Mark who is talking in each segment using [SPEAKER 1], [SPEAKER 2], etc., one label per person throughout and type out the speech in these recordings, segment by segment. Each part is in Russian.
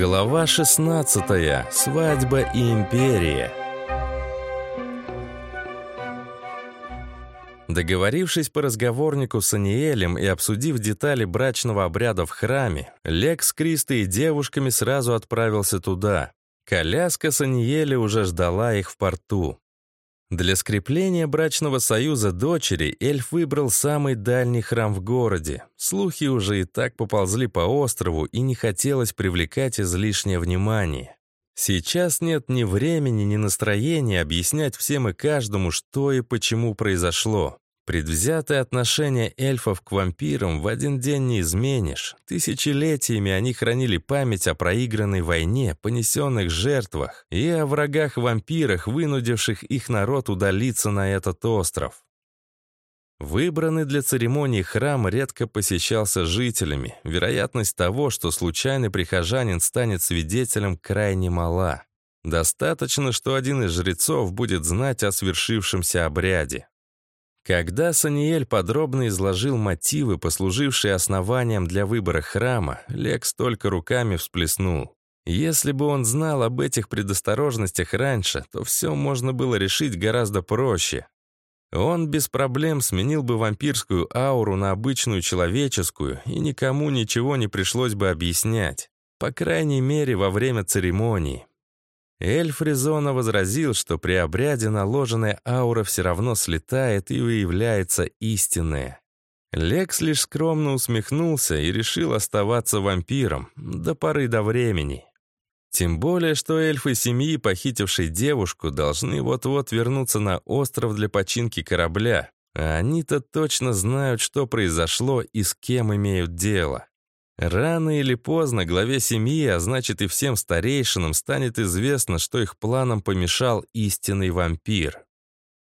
[SPEAKER 1] Глава 16. Свадьба и империя. Договорившись по разговорнику с Аниэлем и обсудив детали брачного обряда в храме, Лекс с Кристой и девушками сразу отправился туда. Коляска с Аниэля уже ждала их в порту. Для скрепления брачного союза дочери эльф выбрал самый дальний храм в городе. Слухи уже и так поползли по острову, и не хотелось привлекать излишнее внимание. Сейчас нет ни времени, ни настроения объяснять всем и каждому, что и почему произошло. Предвзятое отношение эльфов к вампирам в один день не изменишь. Тысячелетиями они хранили память о проигранной войне, понесенных жертвах и о врагах-вампирах, вынудивших их народ удалиться на этот остров. Выбранный для церемонии храм редко посещался жителями. Вероятность того, что случайный прихожанин станет свидетелем, крайне мала. Достаточно, что один из жрецов будет знать о свершившемся обряде. Когда Саниэль подробно изложил мотивы, послужившие основанием для выбора храма, Лекс только руками всплеснул. Если бы он знал об этих предосторожностях раньше, то все можно было решить гораздо проще. Он без проблем сменил бы вампирскую ауру на обычную человеческую, и никому ничего не пришлось бы объяснять. По крайней мере, во время церемонии. Эльф резонно возразил, что при обряде наложенная аура все равно слетает и выявляется истинная. Лекс лишь скромно усмехнулся и решил оставаться вампиром до поры до времени. Тем более, что эльфы семьи, похитившей девушку, должны вот-вот вернуться на остров для починки корабля, а они-то точно знают, что произошло и с кем имеют дело. Рано или поздно главе семьи, а значит и всем старейшинам, станет известно, что их планам помешал истинный вампир.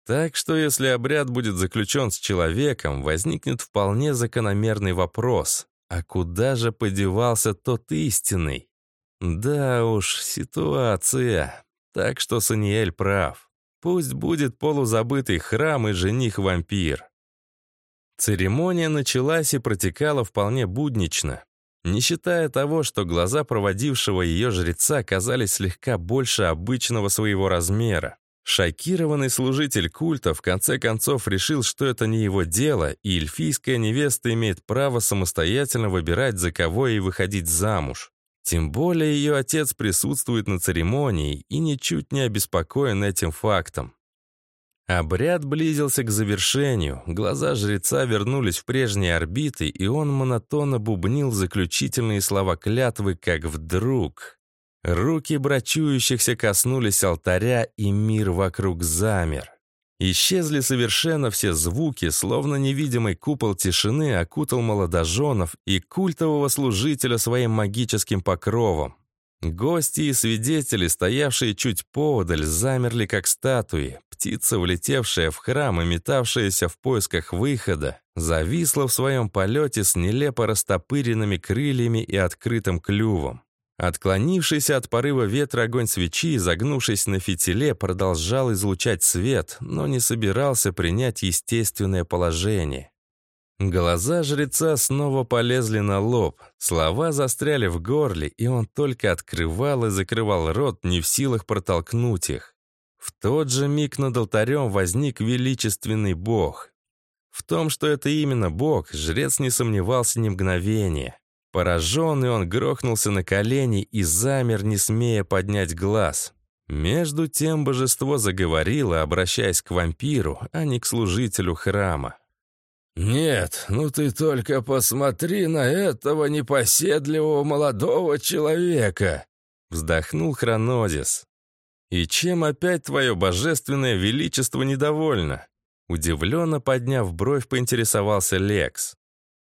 [SPEAKER 1] Так что если обряд будет заключен с человеком, возникнет вполне закономерный вопрос. А куда же подевался тот истинный? Да уж, ситуация. Так что Саниэль прав. Пусть будет полузабытый храм и жених-вампир. Церемония началась и протекала вполне буднично. Не считая того, что глаза проводившего ее жреца казались слегка больше обычного своего размера. Шокированный служитель культа в конце концов решил, что это не его дело, и эльфийская невеста имеет право самостоятельно выбирать, за кого ей выходить замуж. Тем более ее отец присутствует на церемонии и ничуть не обеспокоен этим фактом. Обряд близился к завершению, глаза жреца вернулись в прежние орбиты, и он монотонно бубнил заключительные слова клятвы, как вдруг... Руки брачующихся коснулись алтаря, и мир вокруг замер. Исчезли совершенно все звуки, словно невидимый купол тишины окутал молодоженов и культового служителя своим магическим покровом. Гости и свидетели, стоявшие чуть поодаль, замерли как статуи. Птица, влетевшая в храм и метавшаяся в поисках выхода, зависла в своем полете с нелепо растопыренными крыльями и открытым клювом. Отклонившийся от порыва ветра огонь свечи, загнувшись на фитиле, продолжал излучать свет, но не собирался принять естественное положение. Глаза жреца снова полезли на лоб, слова застряли в горле, и он только открывал и закрывал рот, не в силах протолкнуть их. В тот же миг над алтарем возник величественный бог. В том, что это именно бог, жрец не сомневался ни мгновения. Пораженный он грохнулся на колени и замер, не смея поднять глаз. Между тем божество заговорило, обращаясь к вампиру, а не к служителю храма.
[SPEAKER 2] «Нет, ну ты только посмотри на этого непоседливого молодого человека!»
[SPEAKER 1] Вздохнул Хронозис. «И чем опять твое божественное величество недовольно?» Удивленно подняв бровь, поинтересовался Лекс.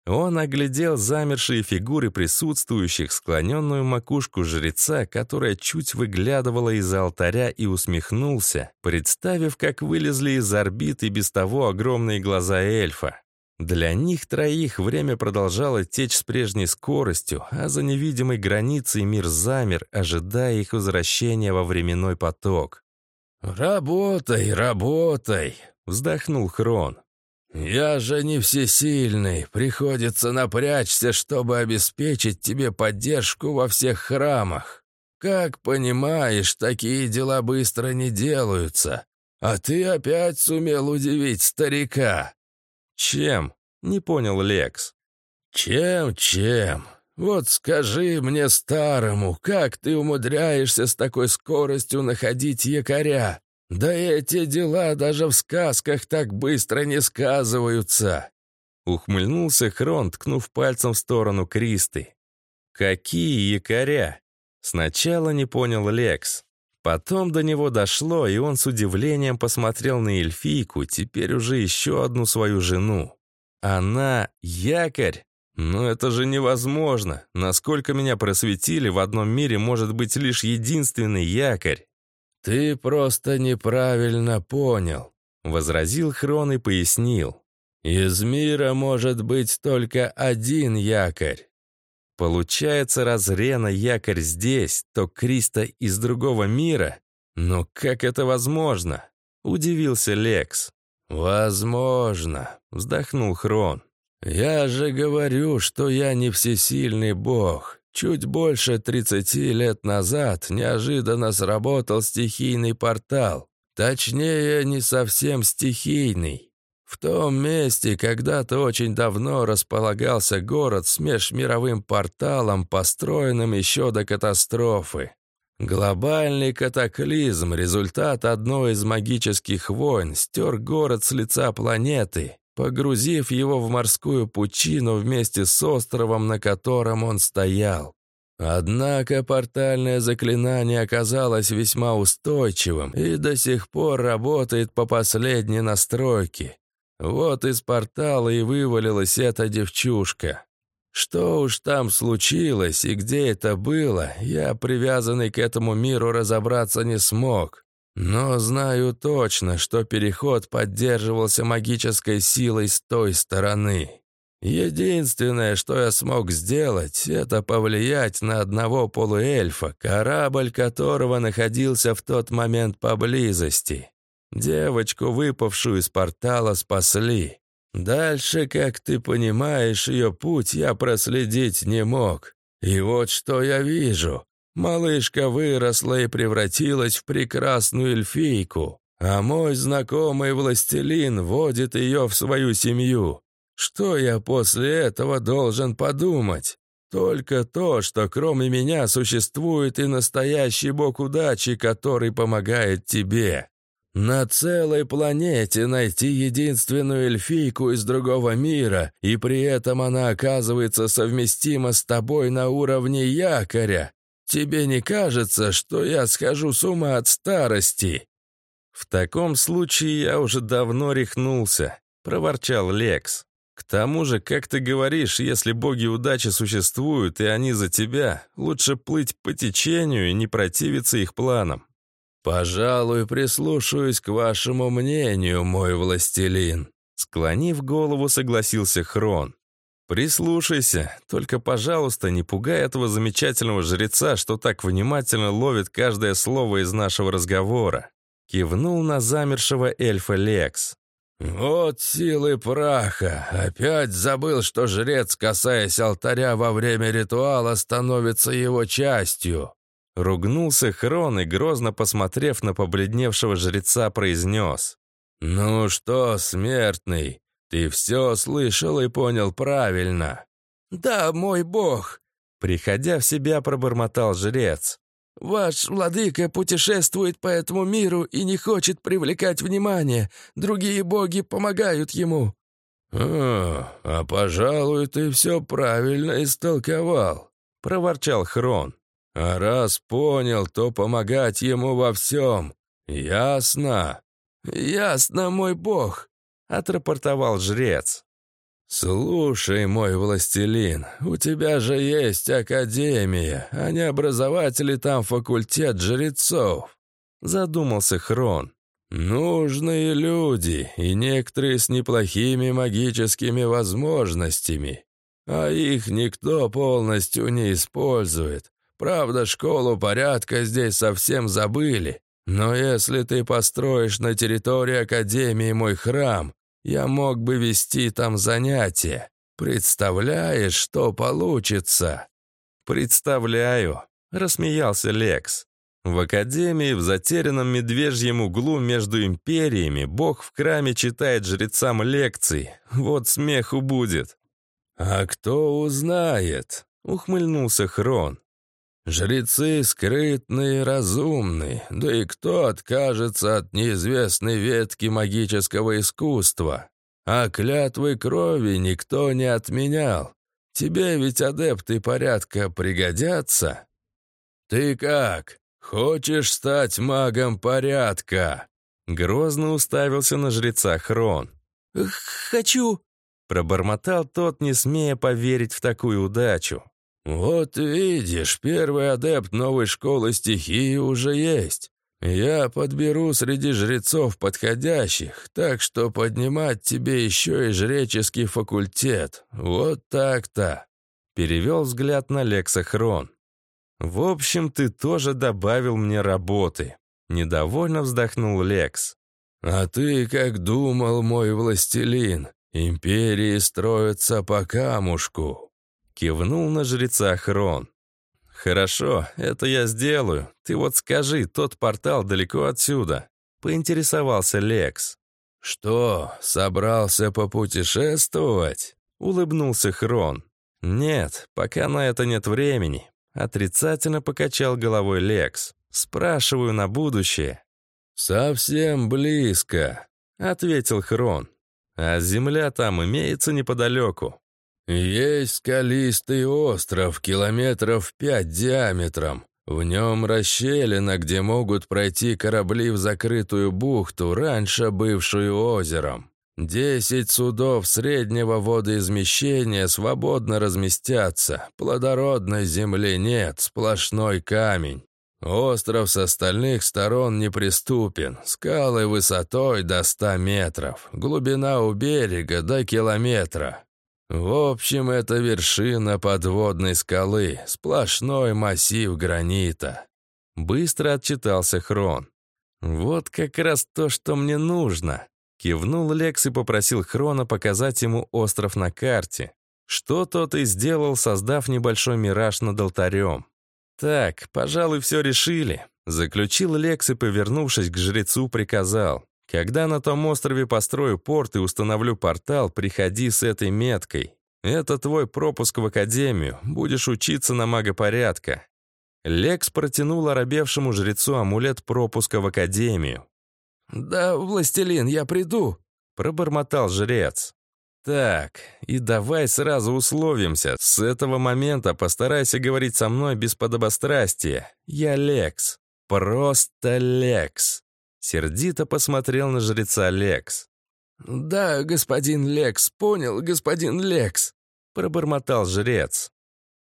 [SPEAKER 1] Он оглядел замершие фигуры присутствующих, склоненную макушку жреца, которая чуть выглядывала из алтаря и усмехнулся, представив, как вылезли из орбиты без того огромные глаза эльфа. Для них троих время продолжало течь с прежней скоростью, а за невидимой границей мир замер, ожидая их возвращения во временной поток.
[SPEAKER 2] «Работай, работай!»
[SPEAKER 1] — вздохнул Хрон.
[SPEAKER 2] «Я же не всесильный, приходится напрячься, чтобы обеспечить тебе поддержку во всех храмах. Как понимаешь, такие дела быстро не делаются. А ты опять сумел удивить старика».
[SPEAKER 1] «Чем?» — не понял Лекс.
[SPEAKER 2] «Чем-чем? Вот скажи мне, старому, как ты умудряешься с такой скоростью находить якоря? Да эти дела даже в сказках так быстро не сказываются!»
[SPEAKER 1] Ухмыльнулся Хрон, ткнув пальцем в сторону Кристы. «Какие якоря?» Сначала не понял Лекс. Потом до него дошло, и он с удивлением посмотрел на эльфийку, теперь уже еще одну свою жену. Она якорь? Но это же невозможно. Насколько меня просветили, в одном мире может быть лишь единственный якорь.
[SPEAKER 2] «Ты просто неправильно понял», — возразил Хрон и пояснил. «Из мира может быть только один якорь».
[SPEAKER 1] Получается, раз Рена якорь здесь, то Криста из другого мира? Но как это возможно? Удивился Лекс.
[SPEAKER 2] «Возможно», — вздохнул Хрон. «Я же говорю, что я не всесильный бог. Чуть больше 30 лет назад неожиданно сработал стихийный портал. Точнее, не совсем стихийный. В том месте когда-то очень давно располагался город с межмировым порталом, построенным еще до катастрофы. Глобальный катаклизм, результат одной из магических войн, стер город с лица планеты, погрузив его в морскую пучину вместе с островом, на котором он стоял. Однако портальное заклинание оказалось весьма устойчивым и до сих пор работает по последней настройке. Вот из портала и вывалилась эта девчушка. Что уж там случилось и где это было, я, привязанный к этому миру, разобраться не смог. Но знаю точно, что переход поддерживался магической силой с той стороны. Единственное, что я смог сделать, это повлиять на одного полуэльфа, корабль которого находился в тот момент поблизости. Девочку, выпавшую из портала, спасли. Дальше, как ты понимаешь, ее путь я проследить не мог. И вот что я вижу. Малышка выросла и превратилась в прекрасную эльфийку, а мой знакомый властелин водит ее в свою семью. Что я после этого должен подумать? Только то, что кроме меня существует и настоящий бог удачи, который помогает тебе. На целой планете найти единственную эльфийку из другого мира, и при этом она оказывается совместима с тобой на уровне якоря, Тебе не кажется, что я схожу с ума от старости?»
[SPEAKER 1] «В таком случае я уже давно рехнулся», — проворчал Лекс. «К тому же, как ты говоришь, если боги удачи существуют, и они за тебя, лучше плыть по течению и не противиться их планам».
[SPEAKER 2] «Пожалуй, прислушаюсь к вашему мнению, мой властелин», —
[SPEAKER 1] склонив голову, согласился Хрон. «Прислушайся, только, пожалуйста, не пугай этого замечательного жреца, что так внимательно ловит каждое слово из нашего разговора», кивнул на замершего эльфа Лекс.
[SPEAKER 2] «Вот силы праха! Опять забыл, что жрец, касаясь алтаря во время ритуала, становится его частью!»
[SPEAKER 1] Ругнулся Хрон и, грозно посмотрев на побледневшего жреца, произнес.
[SPEAKER 2] «Ну что, смертный, «Ты все слышал и понял правильно».
[SPEAKER 3] «Да, мой бог», —
[SPEAKER 1] приходя в себя, пробормотал жрец.
[SPEAKER 3] «Ваш владыка путешествует по этому миру и не хочет привлекать внимание. Другие боги помогают ему».
[SPEAKER 2] «А, а пожалуй, ты все правильно истолковал», — проворчал Хрон. «А раз понял, то помогать ему во всем. Ясно?»
[SPEAKER 3] «Ясно, мой бог»,
[SPEAKER 1] отрапортовал жрец.
[SPEAKER 2] «Слушай, мой властелин, у тебя же есть академия, а не образователи там факультет жрецов», — задумался Хрон. «Нужные люди, и некоторые с неплохими магическими возможностями, а их никто полностью не использует. Правда, школу порядка здесь совсем забыли, но если ты построишь на территории Академии мой храм, Я мог бы вести там занятия. Представляешь, что получится?»
[SPEAKER 1] «Представляю», — рассмеялся Лекс. В Академии, в затерянном медвежьем углу между империями, Бог в храме читает жрецам лекции. Вот смеху будет.
[SPEAKER 2] «А кто узнает?» — ухмыльнулся Хрон. «Жрецы скрытные и разумные, да и кто откажется от неизвестной ветки магического искусства? А клятвы крови никто не отменял. Тебе ведь адепты порядка пригодятся?» «Ты как?» «Хочешь стать магом порядка?»
[SPEAKER 1] Грозно уставился на жреца Хрон.
[SPEAKER 3] «Хочу!»
[SPEAKER 1] Пробормотал тот, не смея поверить в такую удачу.
[SPEAKER 2] «Вот видишь, первый адепт новой школы стихии уже есть. Я подберу среди жрецов подходящих, так что поднимать тебе еще и жреческий факультет. Вот так-то!»
[SPEAKER 1] Перевел взгляд на Лекса Хрон. «В общем, ты тоже добавил мне работы», — недовольно вздохнул Лекс.
[SPEAKER 2] «А ты как думал, мой властелин? Империи строятся по камушку», — кивнул на жреца Хрон.
[SPEAKER 1] «Хорошо, это я сделаю. Ты вот скажи, тот портал далеко отсюда», — поинтересовался Лекс.
[SPEAKER 2] «Что, собрался попутешествовать?» — улыбнулся Хрон.
[SPEAKER 1] «Нет, пока на это нет времени. Отрицательно покачал головой Лекс. «Спрашиваю на будущее».
[SPEAKER 2] «Совсем близко», — ответил Хрон.
[SPEAKER 1] «А земля там имеется неподалеку».
[SPEAKER 2] «Есть скалистый остров, километров пять диаметром. В нем расщелина, где могут пройти корабли в закрытую бухту, раньше бывшую озером. Десять судов среднего водоизмещения свободно разместятся. Плодородной земли нет, сплошной камень. Остров с остальных сторон неприступен. Скалы высотой до ста метров. Глубина у берега до километра. В общем, это вершина подводной скалы. Сплошной массив гранита.
[SPEAKER 1] Быстро отчитался Хрон. «Вот как раз то, что мне нужно. Кивнул Лекс и попросил Хрона показать ему остров на карте. Что тот и сделал, создав небольшой мираж над алтарем. «Так, пожалуй, все решили», — заключил Лекс и, повернувшись к жрецу, приказал. «Когда на том острове построю порт и установлю портал, приходи с этой меткой. Это твой пропуск в академию, будешь учиться на мага порядка». Лекс протянул оробевшему жрецу амулет пропуска в академию.
[SPEAKER 3] «Да, властелин, я приду», — пробормотал жрец.
[SPEAKER 1] «Так, и давай сразу условимся. С этого момента постарайся говорить со мной без подобострастия. Я Лекс. Просто Лекс». Сердито посмотрел на жреца Лекс.
[SPEAKER 3] «Да, господин Лекс, понял, господин Лекс», — пробормотал жрец.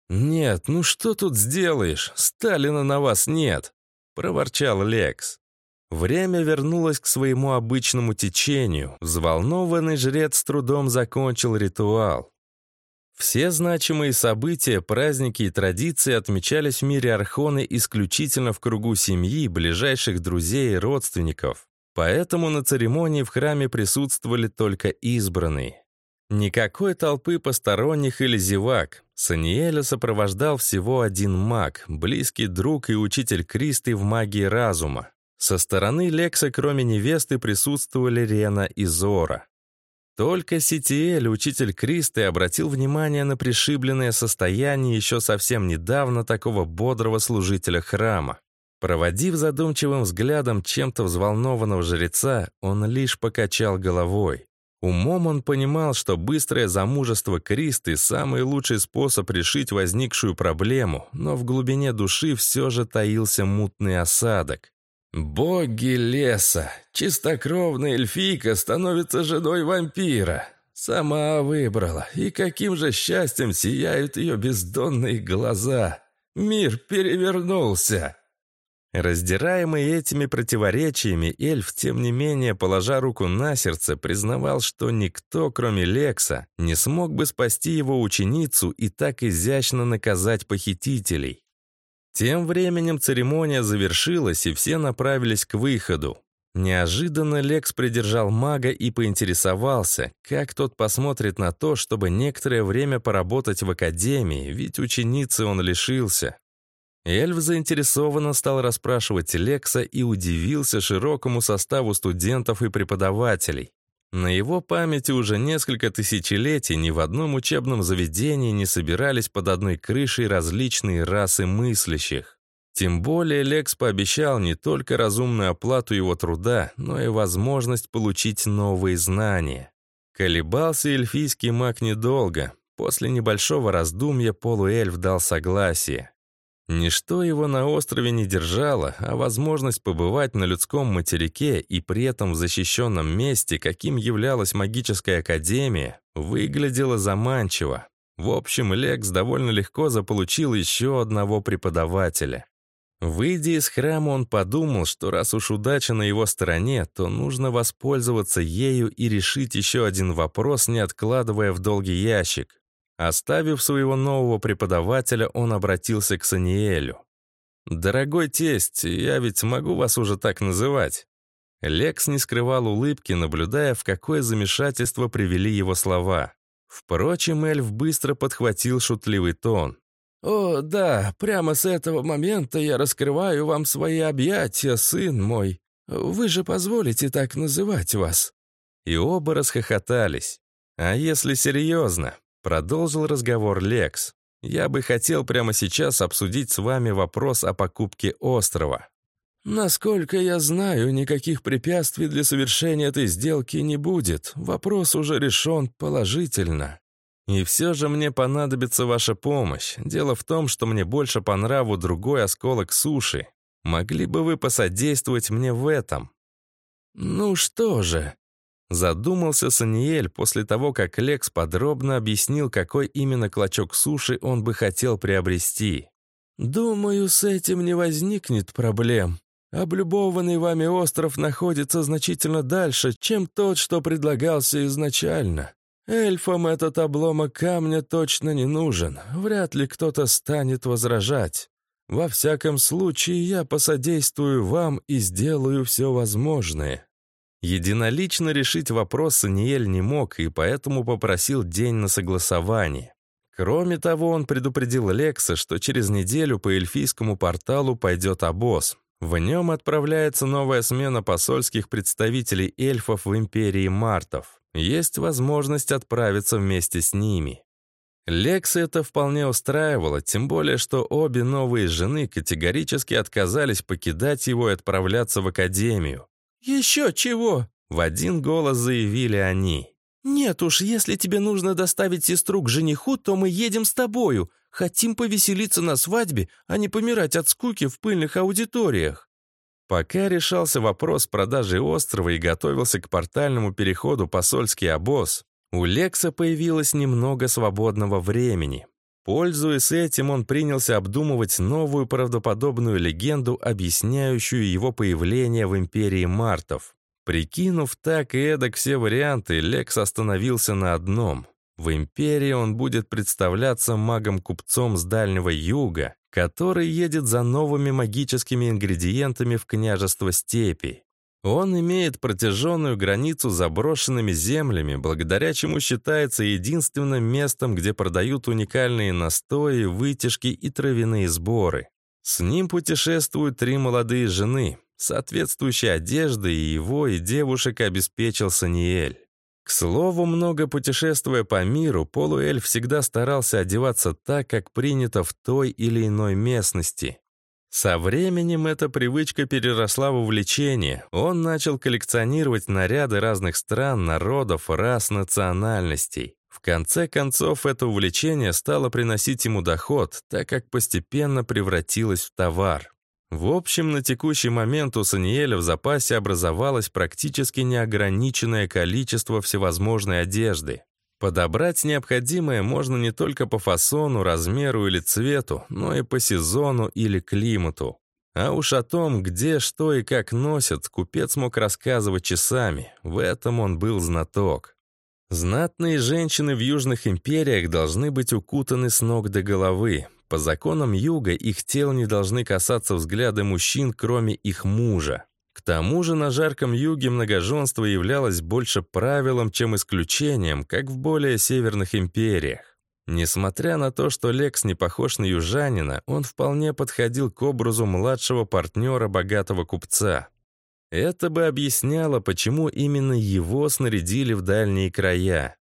[SPEAKER 1] «Нет, ну что тут сделаешь? Сталина на вас нет», — проворчал Лекс. Время вернулось к своему обычному течению. Взволнованный жрец с трудом закончил ритуал. Все значимые события, праздники и традиции отмечались в мире Архоны исключительно в кругу семьи, ближайших друзей и родственников. Поэтому на церемонии в храме присутствовали только избранные. Никакой толпы посторонних или зевак. Саниэля сопровождал всего один маг, близкий друг и учитель Кристы в магии разума. Со стороны Лекса, кроме невесты, присутствовали Рена и Зора. Только Ситиэль, учитель Кристы, обратил внимание на пришибленное состояние еще совсем недавно такого бодрого служителя храма. Проводив задумчивым взглядом чем-то взволнованного жреца, он лишь покачал головой. Умом он понимал, что быстрое замужество Кристы – самый лучший способ решить возникшую проблему, но в глубине души все же таился мутный осадок. Боги леса! Чистокровная эльфийка становится женой вампира. Сама выбрала, и каким же счастьем сияют ее бездонные глаза. Мир перевернулся. Раздираемый этими противоречиями, эльф, тем не менее, положа руку на сердце, признавал, что никто, кроме Лекса, не смог бы спасти его ученицу и так изящно наказать похитителей. Тем временем церемония завершилась, и все направились к выходу. Неожиданно Лекс придержал мага и поинтересовался, как тот посмотрит на то, чтобы некоторое время поработать в академии, ведь ученицы он лишился. Эльф заинтересованно стал расспрашивать Лекса и удивился широкому составу студентов и преподавателей. На его памяти уже несколько тысячелетий ни в одном учебном заведении не собирались под одной крышей различные расы мыслящих. Тем более Лекс пообещал не только разумную оплату его труда, но и возможность получить новые знания. Колебался эльфийский маг недолго. После небольшого раздумья полуэльф дал согласие. Ничто его на острове не держало, а возможность побывать на людском материке и при этом в защищенном месте, каким являлась магическая академия, выглядела заманчиво. В общем, Лекс довольно легко заполучил еще одного преподавателя. Выйдя из храма, он подумал, что раз уж удача на его стороне, то нужно воспользоваться ею и решить еще один вопрос, не откладывая в долгий ящик. Оставив своего нового преподавателя, он обратился к Саниэлю. «Дорогой тесть, я ведь могу вас уже так называть». Лекс не скрывал улыбки, наблюдая, в какое замешательство привели его слова. Впрочем, эльф быстро подхватил шутливый тон.
[SPEAKER 3] «О, да, прямо с этого момента я раскрываю вам свои объятия, сын мой. Вы же позволите так называть вас?»
[SPEAKER 1] И оба расхохотались. «А если серьезно?» — продолжил разговор Лекс. «Я бы хотел прямо сейчас обсудить с вами вопрос о покупке острова».
[SPEAKER 3] «Насколько я знаю, никаких препятствий для совершения этой сделки не будет. Вопрос уже решен положительно».
[SPEAKER 1] И все же мне понадобится ваша помощь. Дело в том, что мне больше по нраву другой осколок суши. Могли бы вы посодействовать мне в этом?»
[SPEAKER 3] «Ну что же?»
[SPEAKER 1] Задумался Саниэль после того, как Лекс подробно объяснил, какой именно клочок суши он бы хотел приобрести.
[SPEAKER 3] «Думаю, с этим не возникнет проблем. Облюбованный вами остров находится значительно дальше, чем тот, что предлагался изначально. Эльфам этот обломок камня точно не нужен. Вряд ли кто-то станет возражать. Во всяком случае, я посодействую вам и сделаю все возможное».
[SPEAKER 1] Единолично решить вопрос Саниэль не мог и поэтому попросил день на согласование. Кроме того, он предупредил Лекса, что через неделю по эльфийскому порталу пойдет обоз. В нем отправляется новая смена посольских представителей эльфов в империи Мартов есть возможность отправиться вместе с ними. Лекс это вполне устраивало, тем более, что обе новые жены категорически отказались покидать его и отправляться в академию.
[SPEAKER 3] «Еще чего?»
[SPEAKER 1] — в один голос заявили они.
[SPEAKER 3] «Нет уж, если тебе нужно доставить сестру к жениху, то мы едем с тобою. Хотим повеселиться на свадьбе, а не помирать от скуки в пыльных аудиториях».
[SPEAKER 1] Пока решался вопрос продажи острова и готовился к портальному переходу посольский обоз, у Лекса появилось немного свободного времени. Пользуясь этим, он принялся обдумывать новую правдоподобную легенду, объясняющую его появление в Империи Мартов. Прикинув так и эдак все варианты, Лекс остановился на одном. В Империи он будет представляться магом-купцом с Дальнего Юга, который едет за новыми магическими ингредиентами в княжество степи. Он имеет протяженную границу с заброшенными землями, благодаря чему считается единственным местом, где продают уникальные настои, вытяжки и травяные сборы. С ним путешествуют три молодые жены. Соответствующей одежды и его, и девушек обеспечил Саниэль. К слову, много путешествуя по миру, полуэльф всегда старался одеваться так, как принято в той или иной местности. Со временем эта привычка переросла в увлечение. Он начал коллекционировать наряды разных стран, народов, рас, национальностей. В конце концов, это увлечение стало приносить ему доход, так как постепенно превратилось в товар. В общем, на текущий момент у Саниэля в запасе образовалось практически неограниченное количество всевозможной одежды. Подобрать необходимое можно не только по фасону, размеру или цвету, но и по сезону или климату. А уж о том, где, что и как носят, купец мог рассказывать часами. В этом он был знаток. Знатные женщины в южных империях должны быть укутаны с ног до головы, по законам юга их тел не должны касаться взгляды мужчин, кроме их мужа. К тому же на жарком юге многоженство являлось больше правилом, чем исключением, как в более северных империях. Несмотря на то, что Лекс не похож на южанина, он вполне подходил к образу младшего партнера богатого купца. Это бы объясняло, почему именно его снарядили в дальние края.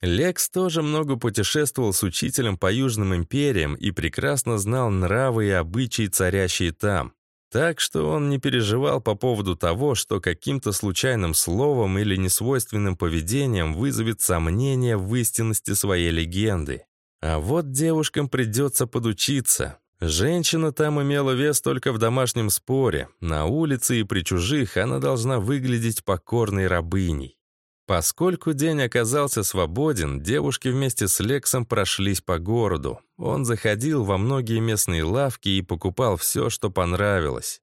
[SPEAKER 1] Лекс тоже много путешествовал с учителем по Южным империям и прекрасно знал нравы и обычаи, царящие там. Так что он не переживал по поводу того, что каким-то случайным словом или несвойственным поведением вызовет сомнение в истинности своей легенды. А вот девушкам придется подучиться. Женщина там имела вес только в домашнем споре. На улице и при чужих она должна выглядеть покорной рабыней. Поскольку день оказался свободен, девушки вместе с Лексом прошлись по городу. Он заходил во многие местные лавки и покупал все, что понравилось.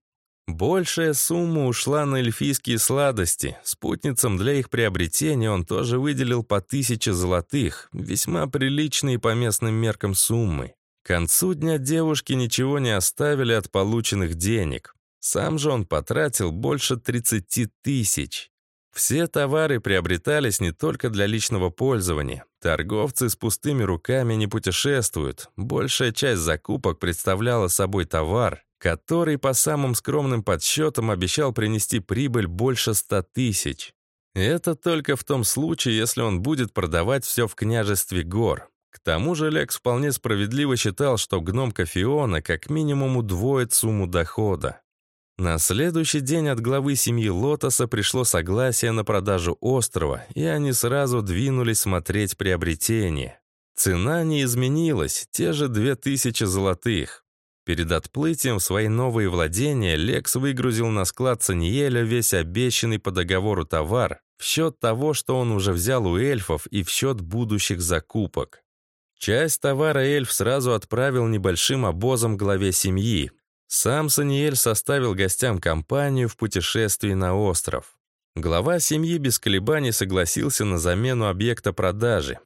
[SPEAKER 1] Большая сумма ушла на эльфийские сладости. Спутницам для их приобретения он тоже выделил по тысяче золотых, весьма приличные по местным меркам суммы. К концу дня девушки ничего не оставили от полученных денег. Сам же он потратил больше 30 тысяч. Все товары приобретались не только для личного пользования. Торговцы с пустыми руками не путешествуют. Большая часть закупок представляла собой товар, который по самым скромным подсчетам обещал принести прибыль больше 100 тысяч. Это только в том случае, если он будет продавать все в княжестве гор. К тому же Лекс вполне справедливо считал, что гномка Фиона как минимум удвоит сумму дохода. На следующий день от главы семьи Лотоса пришло согласие на продажу острова, и они сразу двинулись смотреть приобретение. Цена не изменилась, те же две тысячи золотых. Перед отплытием в свои новые владения Лекс выгрузил на склад Саниеля весь обещанный по договору товар в счет того, что он уже взял у эльфов и в счет будущих закупок. Часть товара эльф сразу отправил небольшим обозом главе семьи, сам Саниэль составил гостям компанию в путешествии на остров. Глава семьи без колебаний согласился на замену объекта продажи.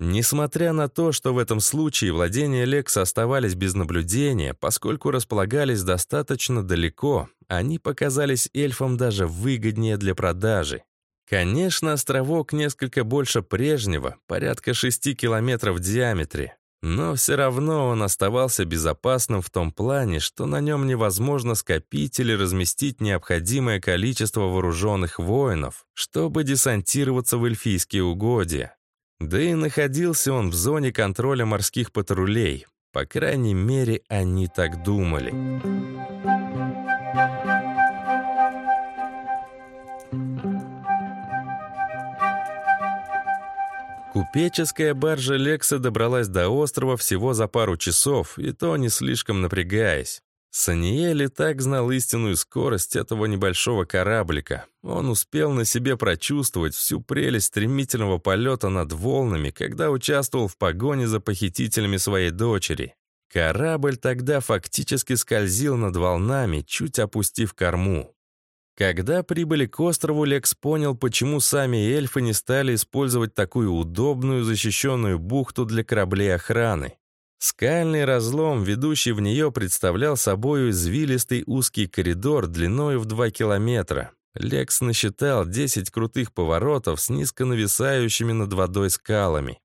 [SPEAKER 1] Несмотря на то, что в этом случае владения Лекса оставались без наблюдения, поскольку располагались достаточно далеко, они показались эльфам даже выгоднее для продажи. Конечно, островок несколько больше прежнего, порядка 6 километров в диаметре, но все равно он оставался безопасным в том плане, что на нем невозможно скопить или разместить необходимое количество вооруженных воинов, чтобы десантироваться в эльфийские угодья. Да и находился он в зоне контроля морских патрулей. По крайней мере, они так думали. Купеческая баржа Лекса добралась до острова всего за пару часов, и то не слишком напрягаясь. Саниэль и так знал истинную скорость этого небольшого кораблика. Он успел на себе прочувствовать всю прелесть стремительного полета над волнами, когда участвовал в погоне за похитителями своей дочери. Корабль тогда фактически скользил над волнами, чуть опустив корму. Когда прибыли к острову, Лекс понял, почему сами эльфы не стали использовать такую удобную защищенную бухту для кораблей охраны. Скальный разлом, ведущий в нее, представлял собой извилистый узкий коридор длиной в 2 километра. Лекс насчитал 10 крутых поворотов с низко нависающими над водой скалами.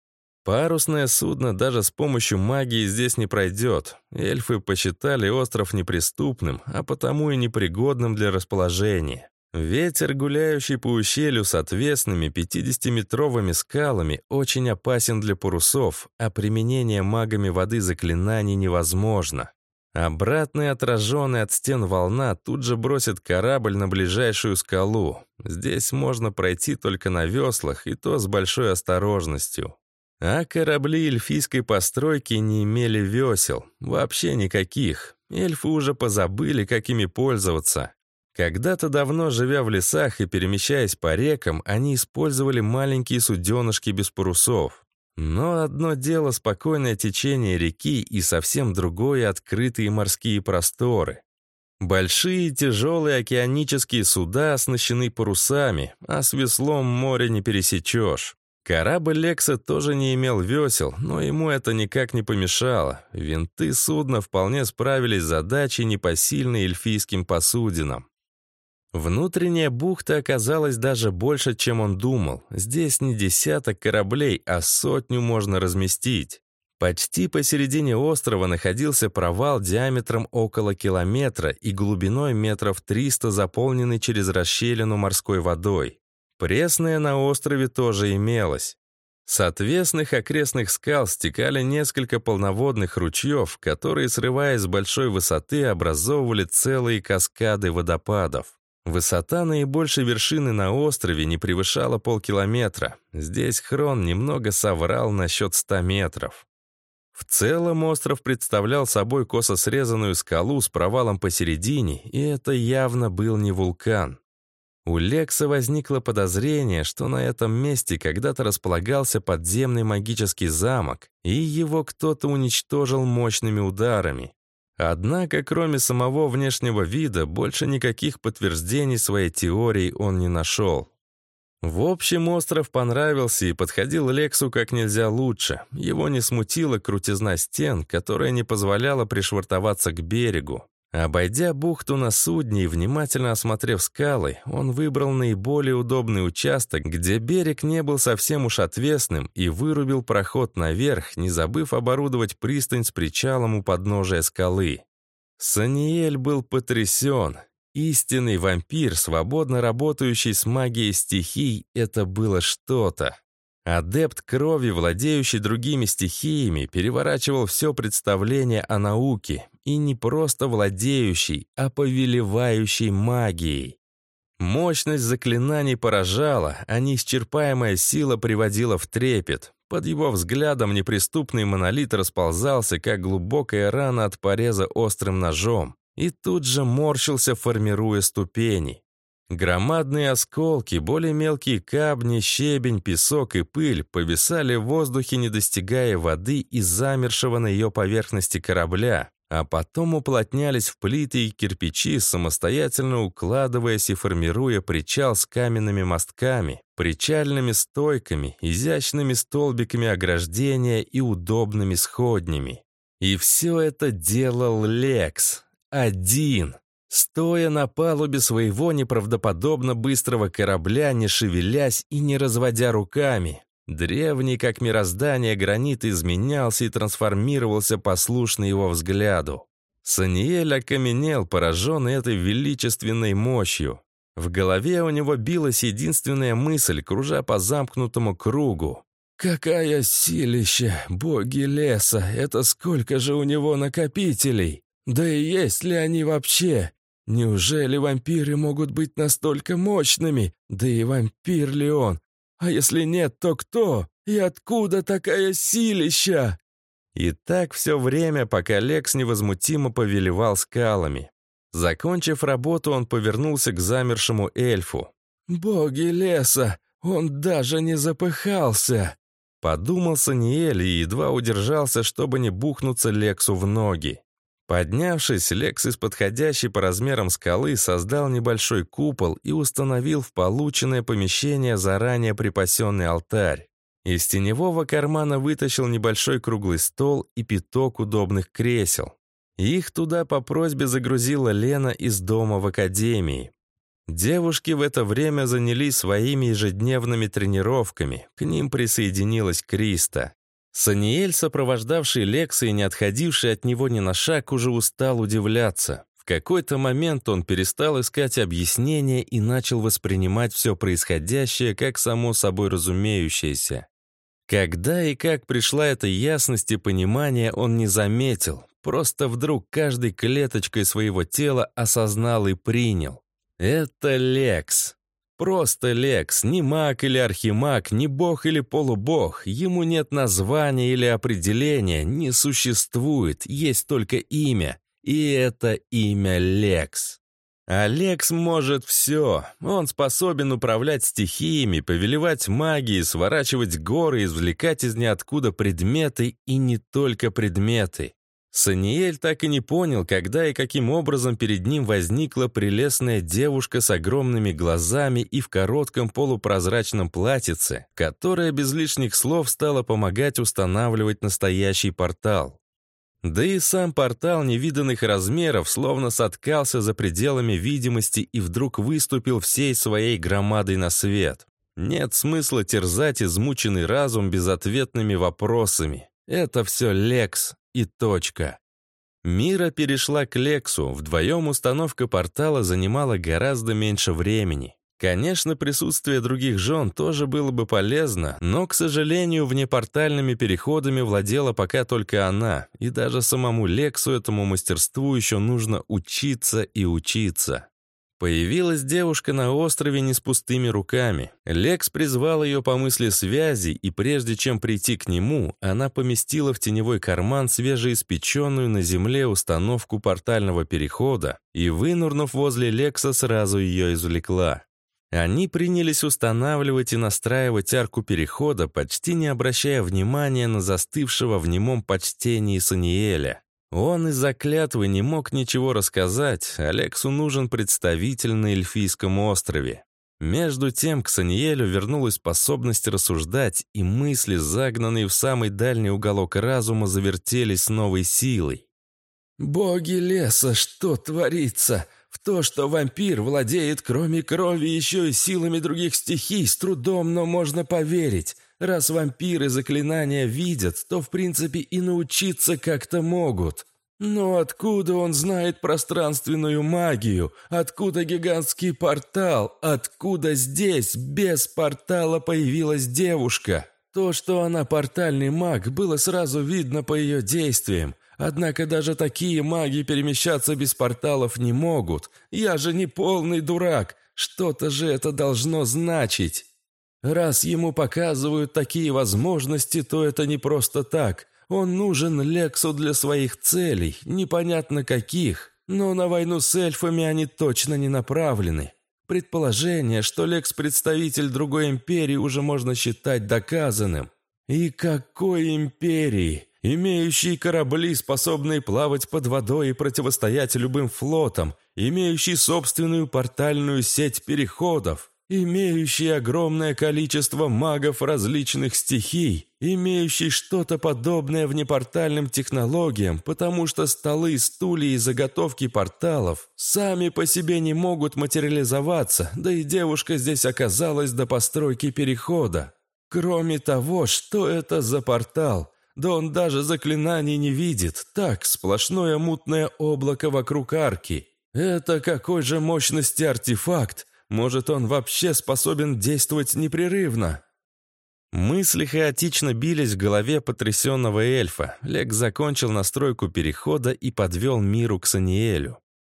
[SPEAKER 1] Парусное судно даже с помощью магии здесь не пройдет. Эльфы посчитали остров неприступным, а потому и непригодным для расположения. Ветер, гуляющий по ущелью с отвесными 50-метровыми скалами, очень опасен для парусов, а применение магами воды заклинаний невозможно. Обратный отраженный от стен волна тут же бросит корабль на ближайшую скалу. Здесь можно пройти только на веслах, и то с большой осторожностью. А корабли эльфийской постройки не имели весел, вообще никаких. Эльфы уже позабыли, как ими пользоваться. Когда-то давно, живя в лесах и перемещаясь по рекам, они использовали маленькие суденышки без парусов. Но одно дело спокойное течение реки и совсем другое открытые морские просторы. Большие тяжелые океанические суда оснащены парусами, а с веслом море не пересечешь. Корабль Лекса тоже не имел весел, но ему это никак не помешало. Винты судна вполне справились с задачей, непосильной эльфийским посудинам. Внутренняя бухта оказалась даже больше, чем он думал. Здесь не десяток кораблей, а сотню можно разместить. Почти посередине острова находился провал диаметром около километра и глубиной метров 300, заполненный через расщелину морской водой. Пресная на острове тоже имелась. С отвесных окрестных скал стекали несколько полноводных ручьев, которые, срываясь с большой высоты, образовывали целые каскады водопадов. Высота наибольшей вершины на острове не превышала полкилометра. Здесь Хрон немного соврал насчет 100 метров. В целом остров представлял собой косо срезанную скалу с провалом посередине, и это явно был не вулкан. У Лекса возникло подозрение, что на этом месте когда-то располагался подземный магический замок, и его кто-то уничтожил мощными ударами. Однако, кроме самого внешнего вида, больше никаких подтверждений своей теории он не нашел. В общем, остров понравился и подходил Лексу как нельзя лучше. Его не смутила крутизна стен, которая не позволяла пришвартоваться к берегу. Обойдя бухту на судне и внимательно осмотрев скалы, он выбрал наиболее удобный участок, где берег не был совсем уж отвесным, и вырубил проход наверх, не забыв оборудовать пристань с причалом у подножия скалы. Саниэль был потрясен. Истинный вампир, свободно работающий с магией стихий, это было что-то. Адепт крови, владеющий другими стихиями, переворачивал все представление о науке, и не просто владеющий, а повелевающий магией. Мощность заклинаний поражала, а неисчерпаемая сила приводила в трепет. Под его взглядом неприступный монолит расползался, как глубокая рана от пореза острым ножом, и тут же морщился, формируя ступени. Громадные осколки, более мелкие камни, щебень, песок и пыль повисали в воздухе, не достигая воды и замершего на ее поверхности корабля, а потом уплотнялись в плиты и кирпичи, самостоятельно укладываясь и формируя причал с каменными мостками, причальными стойками, изящными столбиками ограждения и удобными сходнями. И все это делал Лекс. Один. Стоя на палубе своего неправдоподобно быстрого корабля, не шевелясь и не разводя руками. Древний, как мироздание, гранит изменялся и трансформировался послушно его взгляду. Саниэль окаменел, пораженный этой величественной мощью. В голове у него билась единственная мысль, кружа по замкнутому кругу. «Какая силища, боги леса! Это сколько же у него накопителей! Да и есть ли они вообще? Неужели вампиры могут быть настолько мощными? Да и вампир ли он? А если нет, то кто? И откуда такая силища?» И так все время, пока Лекс невозмутимо повелевал скалами. Закончив работу, он повернулся к замершему эльфу. «Боги леса! Он даже не запыхался!» Подумал Саниэль и едва удержался, чтобы не бухнуться Лексу в ноги. Поднявшись, Лекс из подходящей по размерам скалы создал небольшой купол и установил в полученное помещение заранее припасенный алтарь. Из теневого кармана вытащил небольшой круглый стол и пяток удобных кресел. Их туда по просьбе загрузила Лена из дома в академии. Девушки в это время занялись своими ежедневными тренировками, к ним присоединилась Криста. Саниэль, сопровождавший Лекса и не отходивший от него ни на шаг, уже устал удивляться. В какой-то момент он перестал искать объяснения и начал воспринимать все происходящее как само собой разумеющееся. Когда и как пришла эта ясность и понимание, он не заметил. Просто вдруг каждой клеточкой своего тела осознал и принял. Это Лекс. Просто Лекс, ни маг или архимаг, ни бог или полубог. Ему нет названия или определения, не существует, есть только имя. И это имя Лекс. Алекс может все. Он способен управлять стихиями, повелевать магией, сворачивать горы, извлекать из ниоткуда предметы и не только предметы. Саниэль так и не понял, когда и каким образом перед ним возникла прелестная девушка с огромными глазами и в коротком полупрозрачном платьице, которая без лишних слов стала помогать устанавливать настоящий портал. Да и сам портал невиданных размеров словно соткался за пределами видимости и вдруг выступил всей своей громадой на свет. Нет смысла терзать измученный разум безответными вопросами. Это все Лекс и точка. Мира перешла к Лексу, вдвоем установка портала занимала гораздо меньше времени. Конечно, присутствие других жен тоже было бы полезно, но, к сожалению, внепортальными переходами владела пока только она, и даже самому Лексу этому мастерству еще нужно учиться и учиться. Появилась девушка на острове не с пустыми руками. Лекс призвал ее по мысли связи, и прежде чем прийти к нему, она поместила в теневой карман свежеиспеченную на земле установку портального перехода и, вынурнув возле Лекса, сразу ее извлекла. Они принялись устанавливать и настраивать арку перехода, почти не обращая внимания на застывшего в немом почтении Саниэля. Он из-за клятвы не мог ничего рассказать, Алексу нужен представитель на Эльфийском острове. Между тем к Саниэлю вернулась способность рассуждать, и мысли, загнанные в самый дальний уголок разума, завертелись с новой силой.
[SPEAKER 3] «Боги леса, что творится? В то, что вампир владеет кроме крови еще и силами других стихий, с трудом, но можно поверить. Раз вампиры заклинания видят, то в принципе и научиться как-то могут. Но откуда он знает пространственную магию? Откуда гигантский портал? Откуда здесь, без портала, появилась девушка? То, что она портальный маг, было сразу видно по ее действиям. Однако даже такие маги перемещаться без порталов не могут. Я же не полный дурак. Что-то же это должно значить. Раз ему показывают такие возможности, то это не просто так. Он нужен Лексу для своих целей, непонятно каких. Но на войну с эльфами они точно не направлены. Предположение, что Лекс представитель другой империи, уже можно считать доказанным. И какой империи? имеющий корабли, способные плавать под водой и противостоять любым флотам, имеющий собственную портальную сеть переходов, имеющий огромное количество магов различных стихий, имеющий что-то подобное внепортальным технологиям, потому что столы, стулья и заготовки порталов сами по себе не могут материализоваться, да и девушка здесь оказалась до постройки перехода. Кроме того, что это за портал – да он даже заклинаний не видит. Так, сплошное мутное облако вокруг арки. Это какой же мощности артефакт? Может, он вообще способен действовать непрерывно?
[SPEAKER 1] Мысли хаотично бились в голове потрясенного эльфа. Лек закончил настройку перехода и подвел Миру к Саниэлю.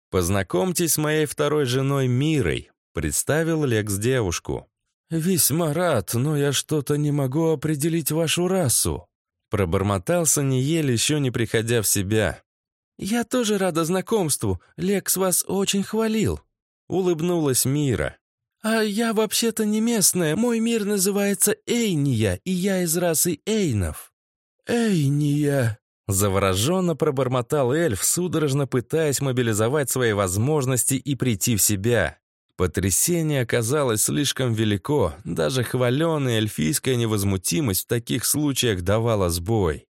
[SPEAKER 1] «Познакомьтесь с моей второй женой Мирой», — представил Лекс девушку.
[SPEAKER 3] «Весьма рад, но я что-то не могу определить вашу расу».
[SPEAKER 1] Пробормотал Саниель, еще не приходя в себя.
[SPEAKER 3] «Я тоже рада знакомству. Лекс вас очень хвалил», — улыбнулась Мира. «А я вообще-то не местная. Мой мир называется Эйния, и я из расы Эйнов». «Эйния», —
[SPEAKER 1] завороженно пробормотал эльф, судорожно пытаясь мобилизовать свои возможности и прийти в себя. Потрясение оказалось слишком велико, даже хваленая эльфийская невозмутимость в таких случаях давала сбой.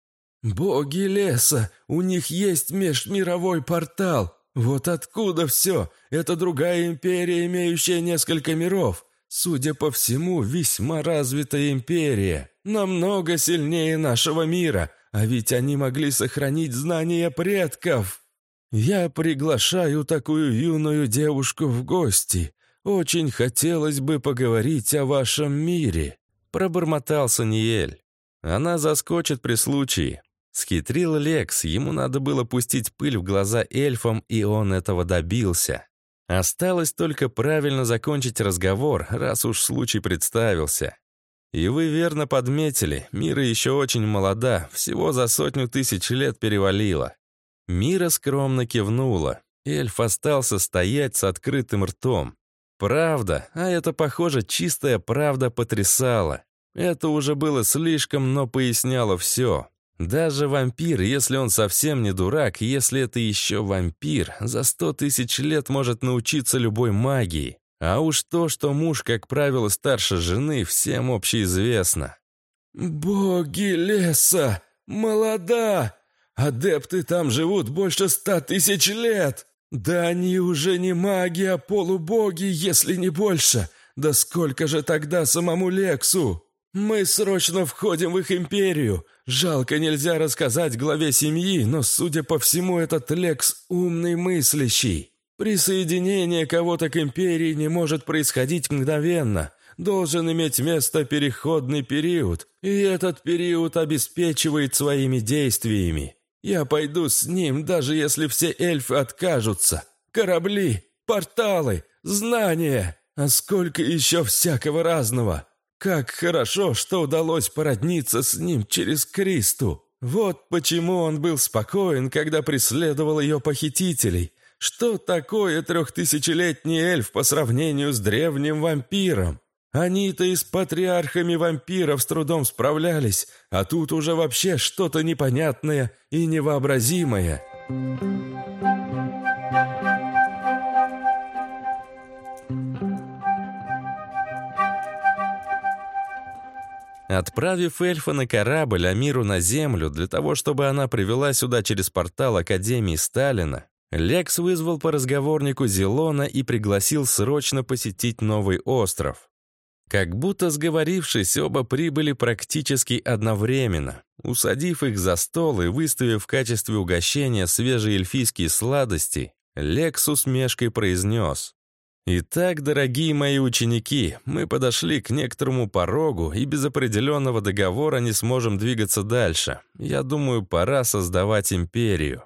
[SPEAKER 3] «Боги леса! У них есть межмировой портал! Вот откуда все! Это другая империя, имеющая несколько миров! Судя по всему, весьма развитая империя, намного сильнее нашего мира, а ведь они могли сохранить знания предков!» «Я приглашаю такую юную девушку в гости. Очень хотелось бы поговорить о вашем мире», — пробормотал Саниэль. «Она заскочит при случае». Схитрил Лекс, ему надо было пустить пыль в глаза эльфам, и он этого добился. Осталось только правильно закончить разговор, раз уж случай представился. И вы верно подметили, Мира еще очень молода, всего за сотню тысяч лет перевалила. Мира скромно кивнула. Эльф остался стоять с открытым ртом. Правда, а это, похоже, чистая правда потрясала. Это уже было слишком, но поясняло все. Даже вампир, если он совсем не дурак, если это еще вампир, за сто тысяч лет может научиться любой магии. А уж то, что муж, как правило, старше жены, всем общеизвестно. «Боги леса! Молода! Адепты там живут больше ста тысяч лет! Да они уже не маги, а полубоги, если не больше! Да сколько же тогда самому Лексу? Мы срочно входим в их империю. Жалко, нельзя рассказать главе семьи, но, судя по всему, этот Лекс умный мыслящий. Присоединение кого-то к империи не может происходить мгновенно. Должен иметь место переходный период, и этот период обеспечивает своими действиями. Я пойду с ним, даже если все эльфы откажутся. Корабли, порталы, знания. А сколько еще всякого разного. Как хорошо, что удалось породниться с ним через Кристу. Вот почему он был спокоен, когда преследовал ее похитителей. Что такое трехтысячелетний эльф по сравнению с древним вампиром? Они-то и с патриархами вампиров с трудом справлялись, а тут уже вообще что-то непонятное и невообразимое.
[SPEAKER 1] Отправив эльфа на корабль, а миру на Землю, для того, чтобы она привела сюда через портал Академии Сталина, Лекс вызвал по разговорнику Зелона и пригласил срочно посетить новый остров. Как будто сговорившись, оба прибыли практически одновременно. Усадив их за стол и выставив в качестве угощения свежие эльфийские сладости, Лекс усмешкой произнес. «Итак, дорогие мои ученики, мы подошли к некоторому порогу и без определенного договора не сможем двигаться дальше. Я думаю, пора создавать империю».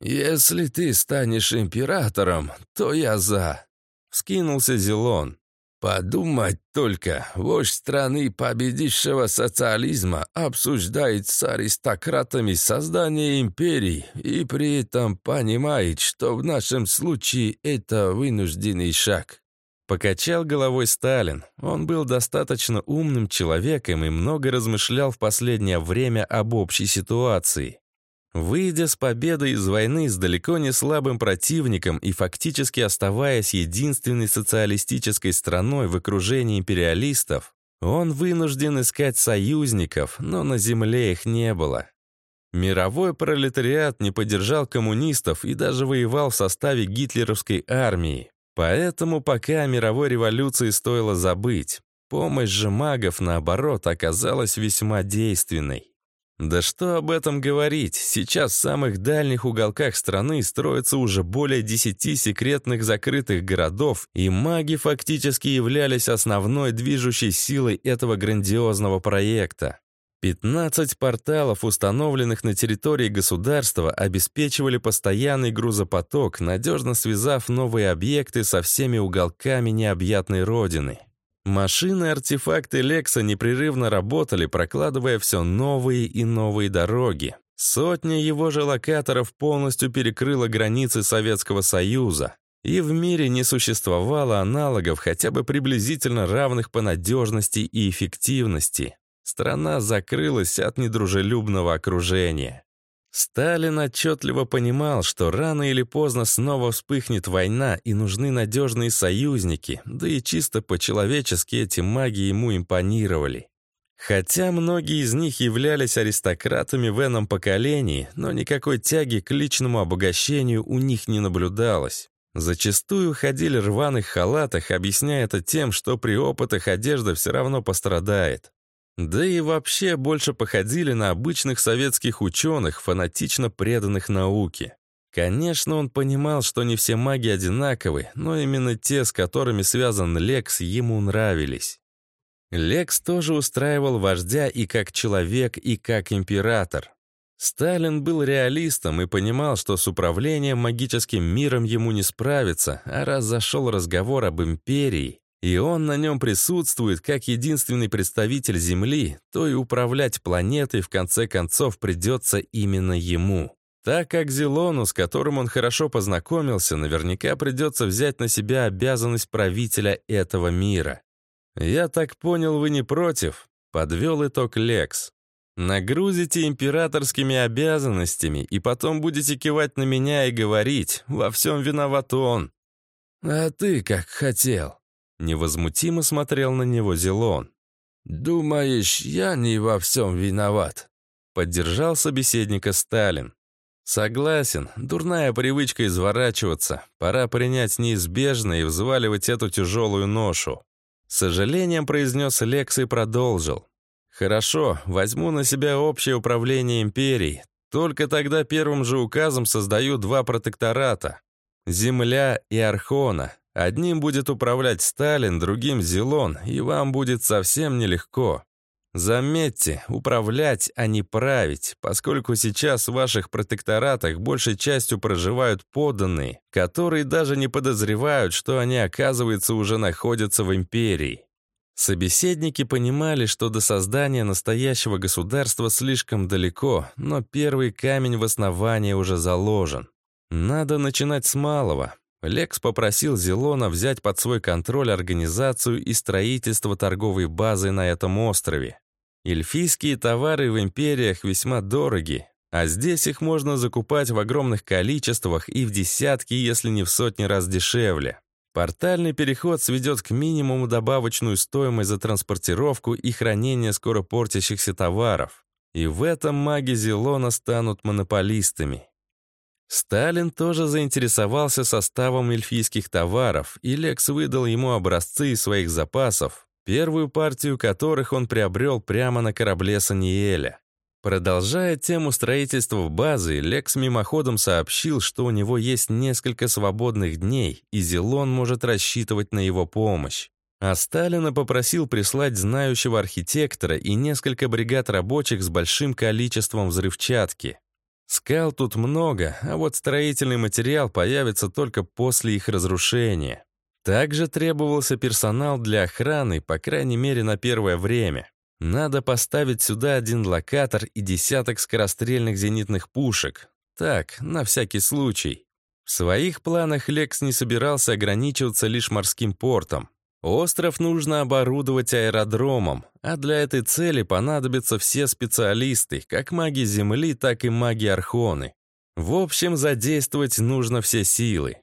[SPEAKER 2] «Если ты станешь императором, то я за», — вскинулся Зелон. Подумать только, вождь страны победившего социализма обсуждает с аристократами создание империи и при этом понимает, что в нашем случае это вынужденный шаг.
[SPEAKER 1] Покачал головой Сталин. Он был достаточно умным человеком и много размышлял в последнее время об общей ситуации. Выйдя с победой из войны с далеко не слабым противником и фактически оставаясь единственной социалистической страной в окружении империалистов, он вынужден искать союзников, но на земле их не было. Мировой пролетариат не поддержал коммунистов и даже воевал в составе гитлеровской армии. Поэтому пока о мировой революции стоило забыть. Помощь же магов, наоборот, оказалась весьма действенной. Да что об этом говорить, сейчас в самых дальних уголках страны строятся уже более десяти секретных закрытых городов, и маги фактически являлись основной движущей силой этого грандиозного проекта. 15 порталов, установленных на территории государства, обеспечивали постоянный грузопоток, надежно связав новые объекты со всеми уголками необъятной родины. Машины артефакты Лекса непрерывно работали, прокладывая все новые и новые дороги. Сотня его же локаторов полностью перекрыла границы Советского Союза, и в мире не существовало аналогов, хотя бы приблизительно равных по надежности и эффективности. Страна закрылась от недружелюбного окружения. Сталин отчетливо понимал, что рано или поздно снова вспыхнет война и нужны надежные союзники, да и чисто по-человечески эти маги ему импонировали. Хотя многие из них являлись аристократами в ином поколении, но никакой тяги к личному обогащению у них не наблюдалось. Зачастую ходили в рваных халатах, объясняя это тем, что при опытах одежда все равно пострадает. Да и вообще больше походили на обычных советских ученых, фанатично преданных науке. Конечно, он понимал, что не все маги одинаковы, но именно те, с которыми связан Лекс, ему нравились. Лекс тоже устраивал вождя и как человек, и как император. Сталин был реалистом и понимал, что с управлением магическим миром ему не справиться, а раз зашел разговор об империи, и он на нем присутствует как единственный представитель Земли, то и управлять планетой в конце концов придется именно ему. Так как Зелону, с которым он хорошо познакомился, наверняка придется взять на себя обязанность правителя этого мира. «Я так понял, вы не против?» — подвел итог Лекс. «Нагрузите императорскими обязанностями, и потом будете кивать на меня и говорить, во всем виноват он».
[SPEAKER 2] «А ты как хотел»,
[SPEAKER 1] Невозмутимо смотрел на него Зелон.
[SPEAKER 2] «Думаешь, я не во всем виноват?»
[SPEAKER 1] Поддержал собеседника Сталин. Согласен, дурная привычка изворачиваться. Пора принять неизбежное и взваливать эту тяжелую ношу. С сожалением произнес Лекс и продолжил. Хорошо, возьму на себя общее управление империей. Только тогда первым же указом создаю два протектората. Земля и Архона. Одним будет управлять Сталин, другим Зелон, и вам будет совсем нелегко. Заметьте, управлять, а не править, поскольку сейчас в ваших протекторатах большей частью проживают подданные, которые даже не подозревают, что они, оказывается, уже находятся в империи. Собеседники понимали, что до создания настоящего государства слишком далеко, но первый камень в основании уже заложен. Надо начинать с малого, Лекс попросил Зелона взять под свой контроль организацию и строительство торговой базы на этом острове. Эльфийские товары в империях весьма дороги, а здесь их можно закупать в огромных количествах и в десятки, если не в сотни раз дешевле. Портальный переход сведет к минимуму добавочную стоимость за транспортировку и хранение скоро портящихся товаров. И в этом маги Зелона станут монополистами. Сталин тоже заинтересовался составом эльфийских товаров, и Лекс выдал ему образцы из своих запасов, первую партию которых он приобрел прямо на корабле Саниэля. Продолжая тему строительства базы, Лекс мимоходом сообщил, что у него есть несколько свободных дней, и Зелон может рассчитывать на его помощь. А Сталина попросил прислать знающего архитектора и несколько бригад рабочих с большим количеством взрывчатки. Скал тут много, а вот строительный материал появится только после их разрушения. Также требовался персонал для охраны, по крайней мере, на первое время. Надо поставить сюда один локатор и десяток скорострельных зенитных пушек. Так, на всякий случай. В своих планах Лекс не собирался ограничиваться лишь морским портом. Остров нужно оборудовать аэродромом, а для этой цели понадобятся все специалисты, как маги Земли, так и маги Архоны. В общем, задействовать нужно все силы.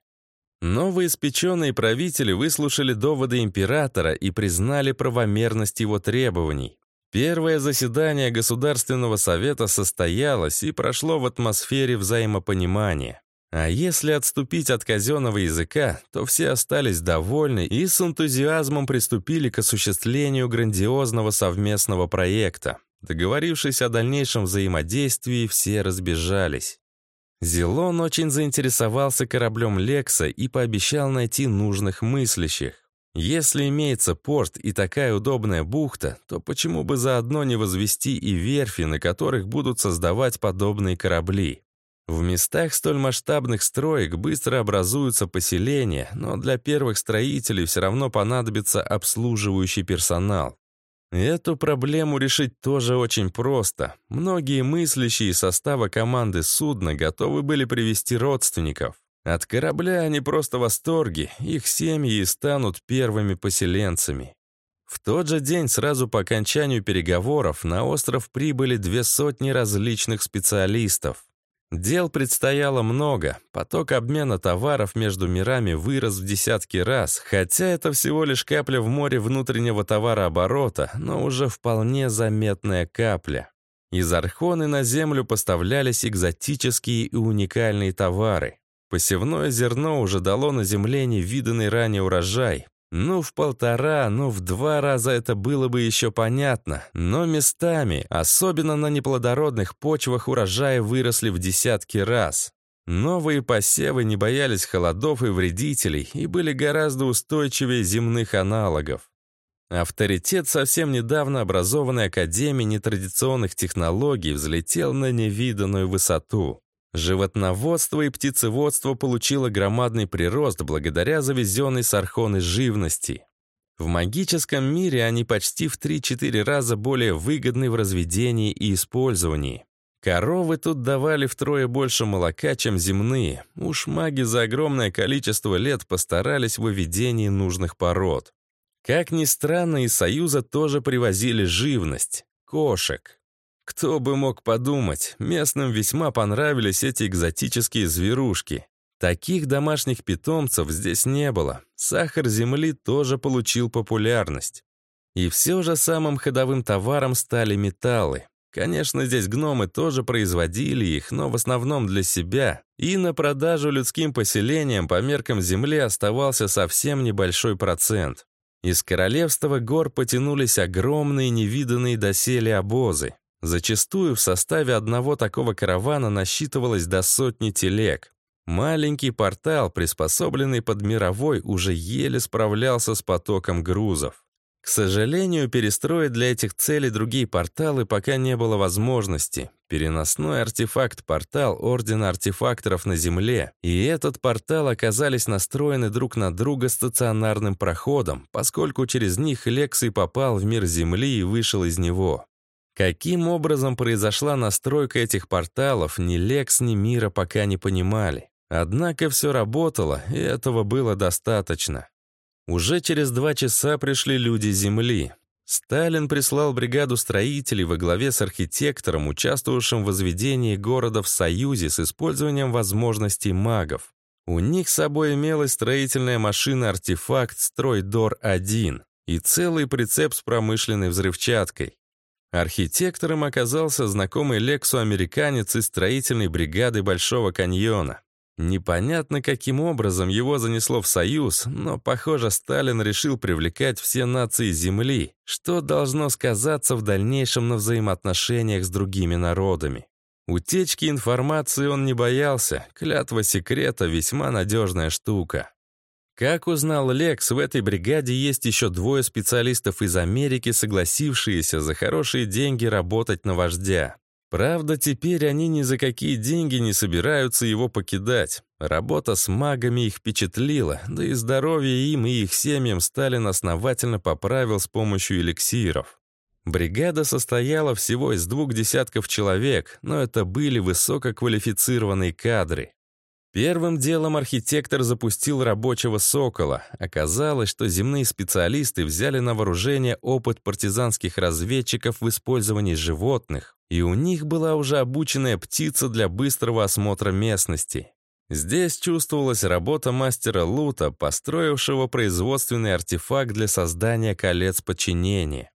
[SPEAKER 1] Новоиспеченные правители выслушали доводы императора и признали правомерность его требований. Первое заседание Государственного совета состоялось и прошло в атмосфере взаимопонимания. А если отступить от казенного языка, то все остались довольны и с энтузиазмом приступили к осуществлению грандиозного совместного проекта. Договорившись о дальнейшем взаимодействии, все разбежались. Зелон очень заинтересовался кораблем Лекса и пообещал найти нужных мыслящих. Если имеется порт и такая удобная бухта, то почему бы заодно не возвести и верфи, на которых будут создавать подобные корабли? В местах столь масштабных строек быстро образуются поселения, но для первых строителей все равно понадобится обслуживающий персонал. Эту проблему решить тоже очень просто. Многие мыслящие из состава команды судна готовы были привести родственников. От корабля они просто в восторге, их семьи станут первыми поселенцами. В тот же день, сразу по окончанию переговоров, на остров прибыли две сотни различных специалистов. Дел предстояло много, поток обмена товаров между мирами вырос в десятки раз, хотя это всего лишь капля в море внутреннего товарооборота, но уже вполне заметная капля. Из Архоны на Землю поставлялись экзотические и уникальные товары. Посевное зерно уже дало на Земле невиданный ранее урожай, ну, в полтора, ну, в два раза это было бы еще понятно, но местами, особенно на неплодородных почвах, урожаи выросли в десятки раз. Новые посевы не боялись холодов и вредителей и были гораздо устойчивее земных аналогов. Авторитет совсем недавно образованной Академии нетрадиционных технологий взлетел на невиданную высоту. Животноводство и птицеводство получило громадный прирост благодаря завезенной с Архоны живности. В магическом мире они почти в 3-4 раза более выгодны в разведении и использовании. Коровы тут давали втрое больше молока, чем земные. Уж маги за огромное количество лет постарались в выведении нужных пород. Как ни странно, из Союза тоже привозили живность — кошек. Кто бы мог подумать, местным весьма понравились эти экзотические зверушки. Таких домашних питомцев здесь не было. Сахар земли тоже получил популярность. И все же самым ходовым товаром стали металлы. Конечно, здесь гномы тоже производили их, но в основном для себя, и на продажу людским поселениям по меркам земли оставался совсем небольшой процент. Из королевства гор потянулись огромные невиданные доселе обозы. Зачастую в составе одного такого каравана насчитывалось до сотни телег. Маленький портал, приспособленный под мировой, уже еле справлялся с потоком грузов. К сожалению, перестроить для этих целей другие порталы пока не было возможности. Переносной артефакт-портал Ордена Артефакторов на Земле и этот портал оказались настроены друг на друга стационарным проходом, поскольку через них Лекс и попал в мир Земли и вышел из него. Каким образом произошла настройка этих порталов, ни Лекс, ни Мира пока не понимали. Однако все работало, и этого было достаточно. Уже через два часа пришли люди Земли. Сталин прислал бригаду строителей во главе с архитектором, участвовавшим в возведении города в Союзе с использованием возможностей магов. У них с собой имелась строительная машина-артефакт «Стройдор-1» и целый прицеп с промышленной взрывчаткой. Архитектором оказался знакомый Лексу американец из строительной бригады Большого каньона. Непонятно, каким образом его занесло в Союз, но, похоже, Сталин решил привлекать все нации Земли, что должно сказаться в дальнейшем на взаимоотношениях с другими народами. Утечки информации он не боялся, клятва секрета весьма надежная штука. Как узнал Лекс, в этой бригаде есть еще двое специалистов из Америки, согласившиеся за хорошие деньги работать на вождя. Правда, теперь они ни за какие деньги не собираются его покидать. Работа с магами их впечатлила, да и здоровье им и их семьям Сталин основательно поправил с помощью эликсиров. Бригада состояла всего из двух десятков человек, но это были высококвалифицированные кадры. Первым делом архитектор запустил рабочего «Сокола». Оказалось, что земные специалисты взяли на вооружение опыт партизанских разведчиков в использовании животных, и у них была уже обученная птица для быстрого осмотра местности. Здесь чувствовалась работа мастера Лута, построившего производственный артефакт для создания колец подчинения.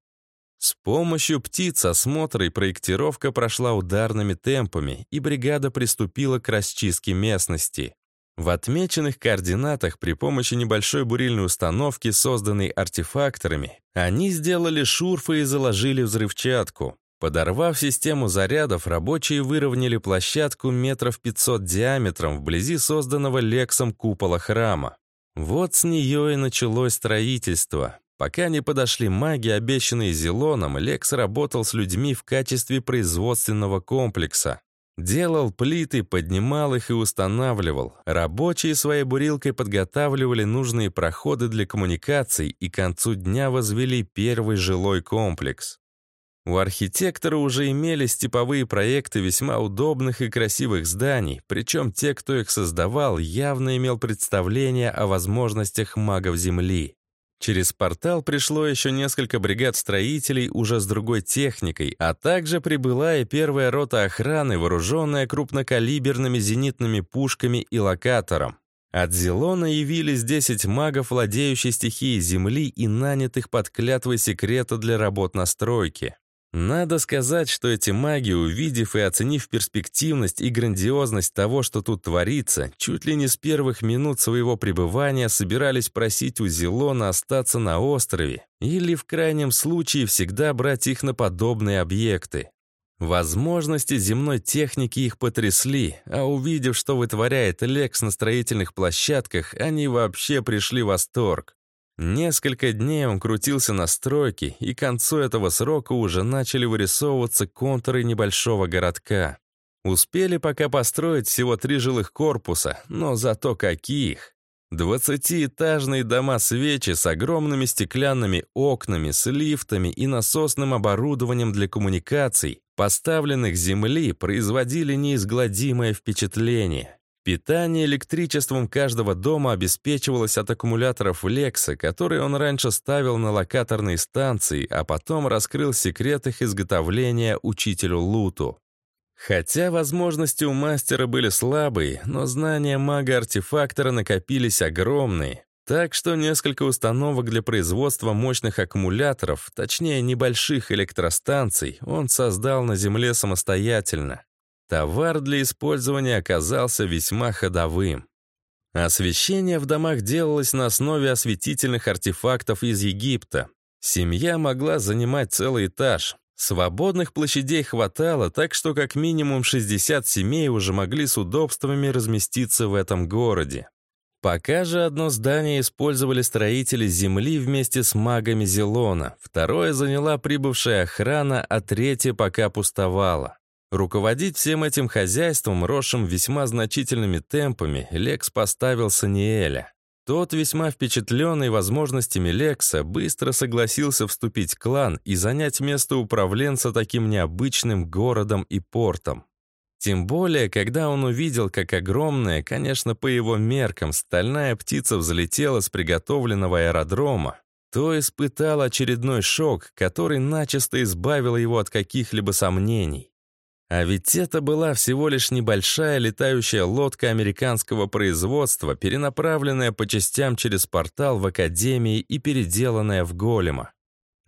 [SPEAKER 1] С помощью птиц осмотр и проектировка прошла ударными темпами, и бригада приступила к расчистке местности. В отмеченных координатах при помощи небольшой бурильной установки, созданной артефакторами, они сделали шурфы и заложили взрывчатку. Подорвав систему зарядов, рабочие выровняли площадку метров 500 диаметром вблизи созданного Лексом купола храма. Вот с нее и началось строительство. Пока не подошли маги, обещанные Зелоном, Лекс работал с людьми в качестве производственного комплекса. Делал плиты, поднимал их и устанавливал. Рабочие своей бурилкой подготавливали нужные проходы для коммуникаций и к концу дня возвели первый жилой комплекс. У архитектора уже имелись типовые проекты весьма удобных и красивых зданий, причем те, кто их создавал, явно имел представление о возможностях магов Земли. Через портал пришло еще несколько бригад строителей уже с другой техникой, а также прибыла и первая рота охраны, вооруженная крупнокалиберными зенитными пушками и локатором. От Зелона явились 10 магов, владеющих стихией Земли и нанятых под клятвой секрета для работ на стройке. Надо сказать, что эти маги, увидев и оценив перспективность и грандиозность того, что тут творится, чуть ли не с первых минут своего пребывания собирались просить у Зелона остаться на острове или, в крайнем случае, всегда брать их на подобные объекты. Возможности земной техники их потрясли, а увидев, что вытворяет Лекс на строительных площадках, они вообще пришли в восторг. Несколько дней он крутился на стройке, и к концу этого срока уже начали вырисовываться контуры небольшого городка. Успели пока построить всего три жилых корпуса, но зато каких! Двадцатиэтажные дома-свечи с огромными стеклянными окнами, с лифтами и насосным оборудованием для коммуникаций, поставленных земли, производили неизгладимое впечатление. Питание электричеством каждого дома обеспечивалось от аккумуляторов Лекса, которые он раньше ставил на локаторные станции, а потом раскрыл секрет их изготовления учителю Луту. Хотя возможности у мастера были слабые, но знания мага-артефактора накопились огромные. Так что несколько установок для производства мощных аккумуляторов, точнее небольших электростанций, он создал на Земле самостоятельно. Товар для использования оказался весьма ходовым. Освещение в домах делалось на основе осветительных артефактов из Египта. Семья могла занимать целый этаж. Свободных площадей хватало, так что как минимум 60 семей уже могли с удобствами разместиться в этом городе. Пока же одно здание использовали строители земли вместе с магами Зелона, второе заняла прибывшая охрана, а третье пока пустовало. Руководить всем этим хозяйством, росшим весьма значительными темпами, Лекс поставил Саниэля. Тот, весьма впечатленный возможностями Лекса, быстро согласился вступить в клан и занять место управленца таким необычным городом и портом. Тем более, когда он увидел, как огромная, конечно, по его меркам, стальная птица взлетела с приготовленного аэродрома, то испытал очередной шок, который начисто избавил его от каких-либо сомнений. А ведь это была всего лишь небольшая летающая лодка американского производства, перенаправленная по частям через портал в Академии и переделанная в голема.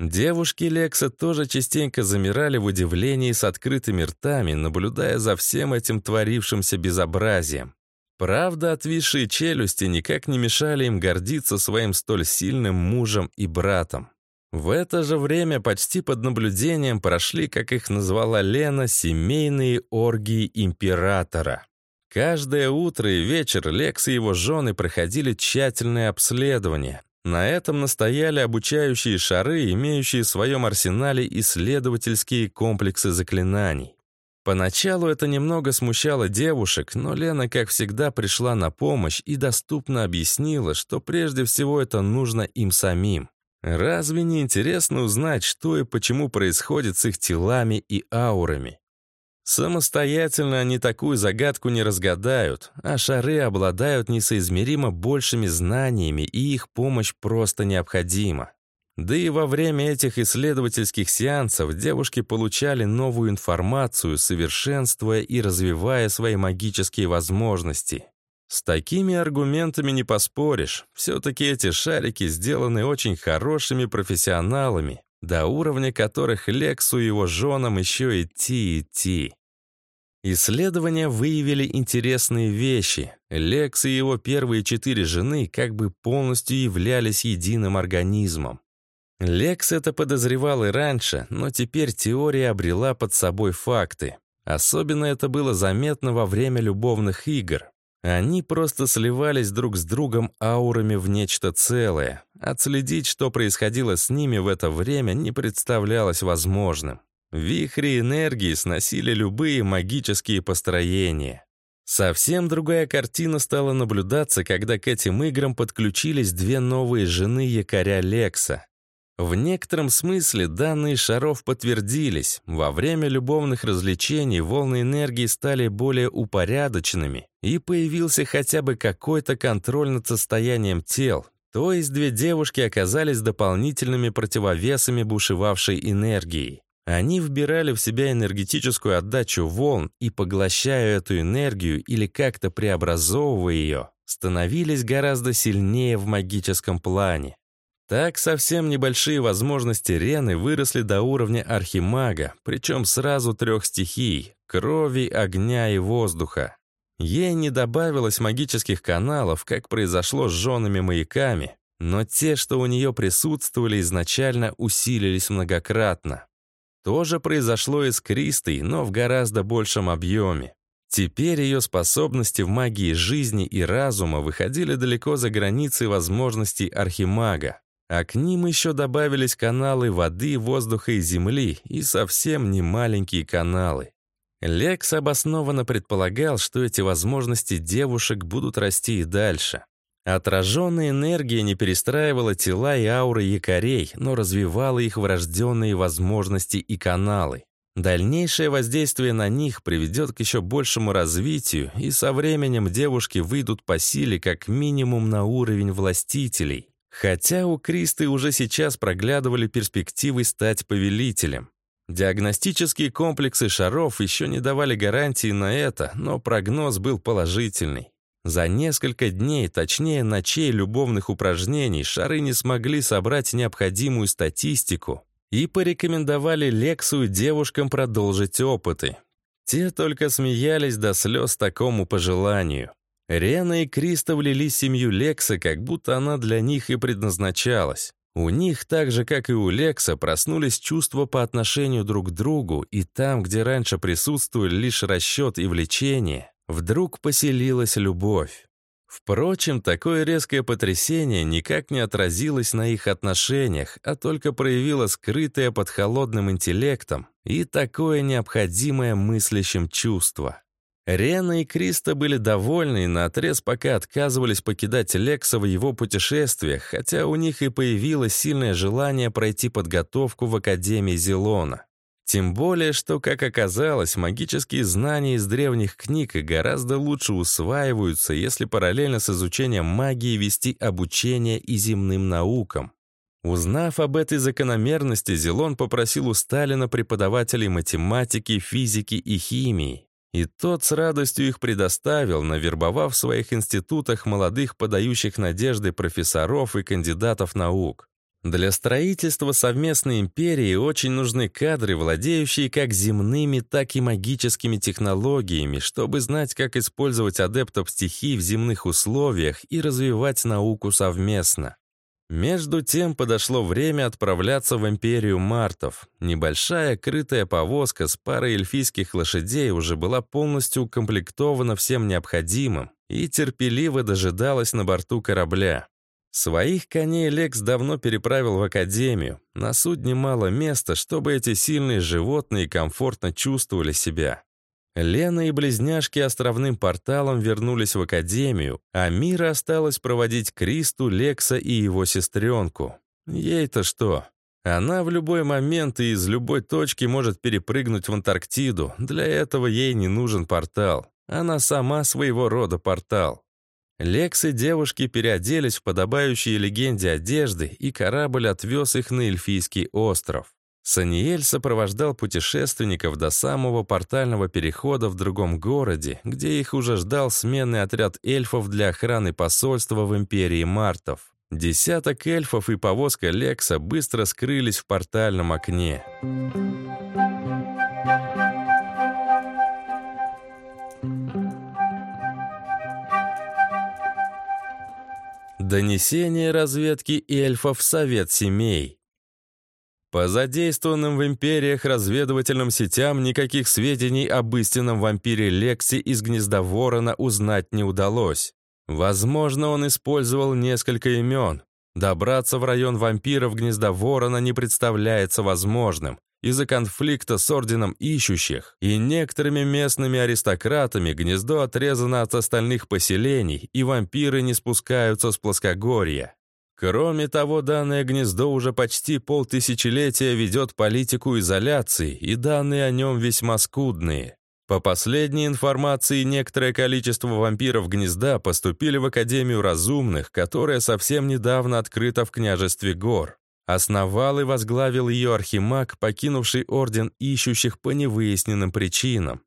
[SPEAKER 1] Девушки Лекса тоже частенько замирали в удивлении с открытыми ртами, наблюдая за всем этим творившимся безобразием. Правда, отвисшие челюсти никак не мешали им гордиться своим столь сильным мужем и братом. В это же время почти под наблюдением прошли, как их назвала Лена, семейные оргии императора. Каждое утро и вечер Лекс и его жены проходили тщательное обследование. На этом настояли обучающие шары, имеющие в своем арсенале исследовательские комплексы заклинаний. Поначалу это немного смущало девушек, но Лена, как всегда, пришла на помощь и доступно объяснила, что прежде всего это нужно им самим. Разве не интересно узнать, что и почему происходит с их телами и аурами? Самостоятельно они такую загадку не разгадают, а шары обладают несоизмеримо большими знаниями, и их помощь просто необходима. Да и во время этих исследовательских сеансов девушки получали новую информацию, совершенствуя и развивая свои магические возможности. С такими аргументами не поспоришь. Все-таки эти шарики сделаны очень хорошими профессионалами, до уровня которых Лексу и его женам еще идти идти. Исследования выявили интересные вещи. Лекс и его первые четыре жены как бы полностью являлись единым организмом. Лекс это подозревал и раньше, но теперь теория обрела под собой факты. Особенно это было заметно во время любовных игр. Они просто сливались друг с другом аурами в нечто целое. Отследить, что происходило с ними в это время, не представлялось возможным. Вихри энергии сносили любые магические построения. Совсем другая картина стала наблюдаться, когда к этим играм подключились две новые жены якоря Лекса. В некотором смысле данные шаров подтвердились. Во время любовных развлечений волны энергии стали более упорядоченными, и появился хотя бы какой-то контроль над состоянием тел. То есть две девушки оказались дополнительными противовесами бушевавшей энергии. Они вбирали в себя энергетическую отдачу волн и, поглощая эту энергию или как-то преобразовывая ее, становились гораздо сильнее в магическом плане. Так совсем небольшие возможности Рены выросли до уровня архимага, причем сразу трех стихий — крови, огня и воздуха. Ей не добавилось магических каналов, как произошло с женами-маяками, но те, что у нее присутствовали изначально, усилились многократно. То же произошло и с Кристой, но в гораздо большем объеме. Теперь ее способности в магии жизни и разума выходили далеко за границы возможностей архимага. А к ним еще добавились каналы воды, воздуха и земли, и совсем не маленькие каналы. Лекс обоснованно предполагал, что эти возможности девушек будут расти и дальше. Отраженная энергия не перестраивала тела и ауры якорей, но развивала их врожденные возможности и каналы. Дальнейшее воздействие на них приведет к еще большему развитию, и со временем девушки выйдут по силе как минимум на уровень властителей. Хотя у Кристы уже сейчас проглядывали перспективы стать повелителем. Диагностические комплексы шаров еще не давали гарантии на это, но прогноз был положительный. За несколько дней, точнее ночей любовных упражнений, шары не смогли собрать необходимую статистику и порекомендовали Лексу и девушкам продолжить опыты. Те только смеялись до слез такому пожеланию. Рена и Криста влили семью Лекса, как будто она для них и предназначалась. У них, так же, как и у Лекса, проснулись чувства по отношению друг к другу, и там, где раньше присутствовали лишь расчет и влечение, вдруг поселилась любовь. Впрочем, такое резкое потрясение никак не отразилось на их отношениях, а только проявило скрытое под холодным интеллектом и такое необходимое мыслящим чувство. Рена и Криста были довольны и наотрез пока отказывались покидать Лекса в его путешествиях, хотя у них и появилось сильное желание пройти подготовку в Академии Зелона. Тем более, что, как оказалось, магические знания из древних книг гораздо лучше усваиваются, если параллельно с изучением магии вести обучение и земным наукам. Узнав об этой закономерности, Зелон попросил у Сталина преподавателей математики, физики и химии. И тот с радостью их предоставил, навербовав в своих институтах молодых подающих надежды профессоров и кандидатов наук. Для строительства совместной империи очень нужны кадры, владеющие как земными, так и магическими технологиями, чтобы знать, как использовать адептов стихий в земных условиях и развивать науку совместно. Между тем подошло время отправляться в империю Мартов. Небольшая крытая повозка с парой эльфийских лошадей уже была полностью укомплектована всем необходимым и терпеливо дожидалась на борту корабля. Своих коней Лекс давно переправил в академию. На судне мало места, чтобы эти сильные животные комфортно чувствовали себя. Лена и близняшки островным порталом вернулись в академию, а Мира осталась проводить Кристу, Лекса и его сестренку. Ей-то что? Она в любой момент и из любой точки может перепрыгнуть в Антарктиду. Для этого ей не нужен портал. Она сама своего рода портал. Лекс и девушки переоделись в подобающие легенде одежды, и корабль отвез их на Эльфийский остров. Саниэль сопровождал путешественников до самого портального перехода в другом городе, где их уже ждал сменный отряд эльфов для охраны посольства в Империи Мартов. Десяток эльфов и повозка Лекса быстро скрылись в портальном окне. Донесение разведки эльфов в Совет семей. По задействованным в империях разведывательным сетям никаких сведений об истинном вампире Лекси из гнезда Ворона узнать не удалось. Возможно, он использовал несколько имен. Добраться в район вампиров гнезда Ворона не представляется возможным. Из-за конфликта с Орденом Ищущих и некоторыми местными аристократами гнездо отрезано от остальных поселений, и вампиры не спускаются с плоскогорья. Кроме того, данное гнездо уже почти полтысячелетия ведет политику изоляции, и данные о нем весьма скудные. По последней информации, некоторое количество вампиров гнезда поступили в Академию Разумных, которая совсем недавно открыта в княжестве Гор. Основал и возглавил ее архимаг, покинувший Орден Ищущих по невыясненным причинам.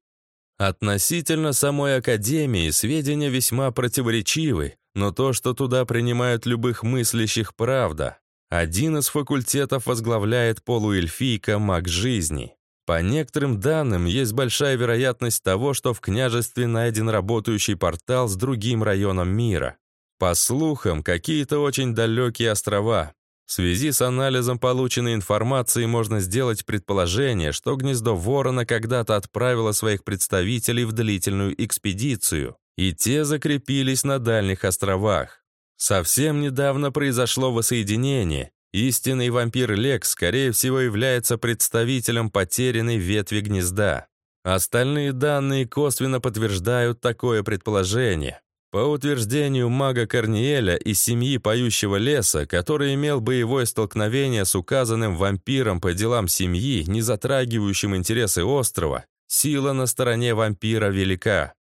[SPEAKER 1] Относительно самой Академии сведения весьма противоречивы, но то, что туда принимают любых мыслящих, правда. Один из факультетов возглавляет полуэльфийка маг жизни. По некоторым данным, есть большая вероятность того, что в княжестве найден работающий портал с другим районом мира. По слухам, какие-то очень далекие острова. В связи с анализом полученной информации можно сделать предположение, что гнездо ворона когда-то отправило своих представителей в длительную экспедицию и те закрепились на дальних островах. Совсем недавно произошло воссоединение. Истинный вампир Лекс, скорее всего, является представителем потерянной ветви гнезда. Остальные данные косвенно подтверждают такое предположение. По утверждению мага Корниеля из семьи Поющего Леса, который имел боевое столкновение с указанным вампиром по делам семьи, не затрагивающим интересы острова, сила на стороне вампира велика.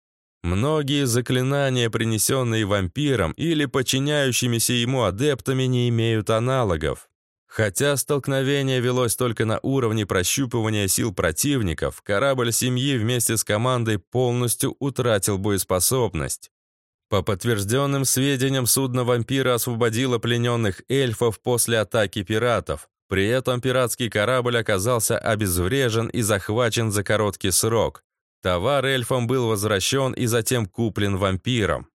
[SPEAKER 1] Многие заклинания, принесенные вампиром или подчиняющимися ему адептами, не имеют аналогов. Хотя столкновение велось только на уровне прощупывания сил противников, корабль семьи вместе с командой полностью утратил боеспособность. По подтвержденным сведениям, судно вампира освободило плененных эльфов после атаки пиратов. При этом пиратский корабль оказался обезврежен и захвачен за короткий срок. Товар эльфам был возвращен и затем куплен вампиром.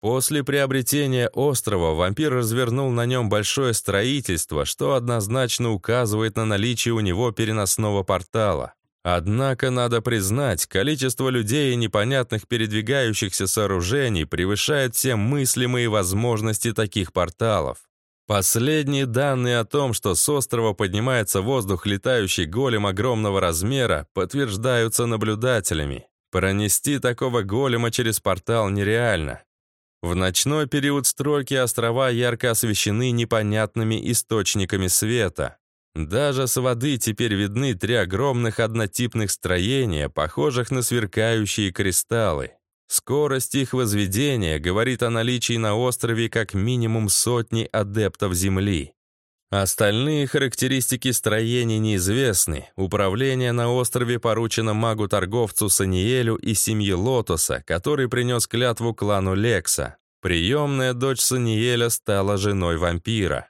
[SPEAKER 1] После приобретения острова вампир развернул на нем большое строительство, что однозначно указывает на наличие у него переносного портала. Однако, надо признать, количество людей и непонятных передвигающихся сооружений превышает все мыслимые возможности таких порталов. Последние данные о том, что с острова поднимается воздух летающий голем огромного размера, подтверждаются наблюдателями. Пронести такого голема через портал нереально. В ночной период стройки острова ярко освещены непонятными источниками света. Даже с воды теперь видны три огромных однотипных строения, похожих на сверкающие кристаллы. Скорость их возведения говорит о наличии на острове как минимум сотни адептов Земли. Остальные характеристики строений неизвестны. Управление на острове поручено магу-торговцу Саниэлю и семье Лотоса, который принес клятву клану Лекса. Приемная дочь Саниэля стала женой вампира.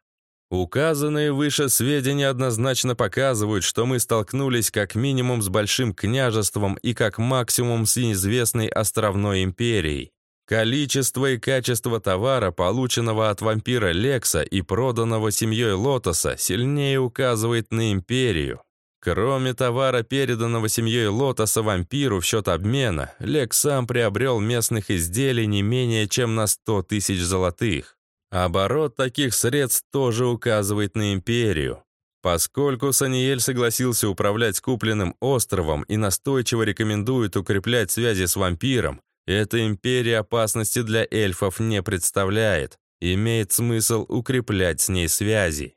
[SPEAKER 1] Указанные выше сведения однозначно показывают, что мы столкнулись как минимум с Большим княжеством и как максимум с неизвестной островной империей. Количество и качество товара, полученного от вампира Лекса и проданного семьей Лотоса, сильнее указывает на империю. Кроме товара, переданного семьей Лотоса вампиру в счет обмена, Лекс сам приобрел местных изделий не менее чем на 100 тысяч золотых. Оборот таких средств тоже указывает на империю. Поскольку Саниэль согласился управлять купленным островом и настойчиво рекомендует укреплять связи с вампиром, эта империя опасности для эльфов не представляет. Имеет смысл укреплять с ней связи.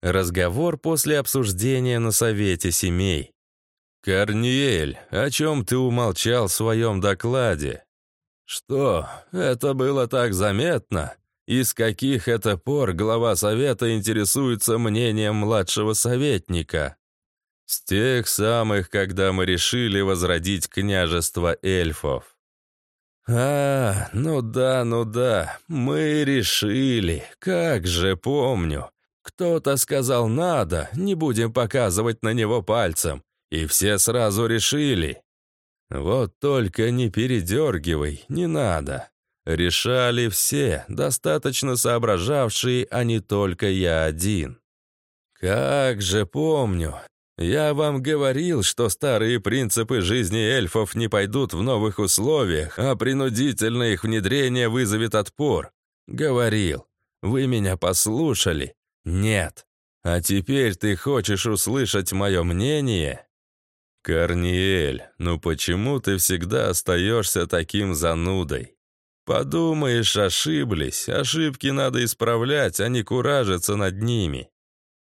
[SPEAKER 1] Разговор после обсуждения на совете семей. «Корниэль, о чем ты умолчал в своем докладе?» «Что, это было так заметно?» И с каких это пор глава совета интересуется мнением младшего советника? С тех самых, когда мы решили возродить княжество эльфов. А, ну да, ну да, мы решили, как же помню. Кто-то сказал «надо», не будем показывать на него пальцем, и все сразу решили. Вот только не передергивай, не надо. Решали все, достаточно соображавшие, а не только я один. Как же помню. Я вам говорил, что старые принципы жизни эльфов не пойдут в новых условиях, а принудительное их внедрение вызовет отпор. Говорил. Вы меня послушали? Нет. А теперь ты хочешь услышать мое мнение? Корниэль, ну почему ты всегда остаешься таким занудой? Подумаешь, ошиблись. Ошибки надо исправлять, а не куражиться над ними.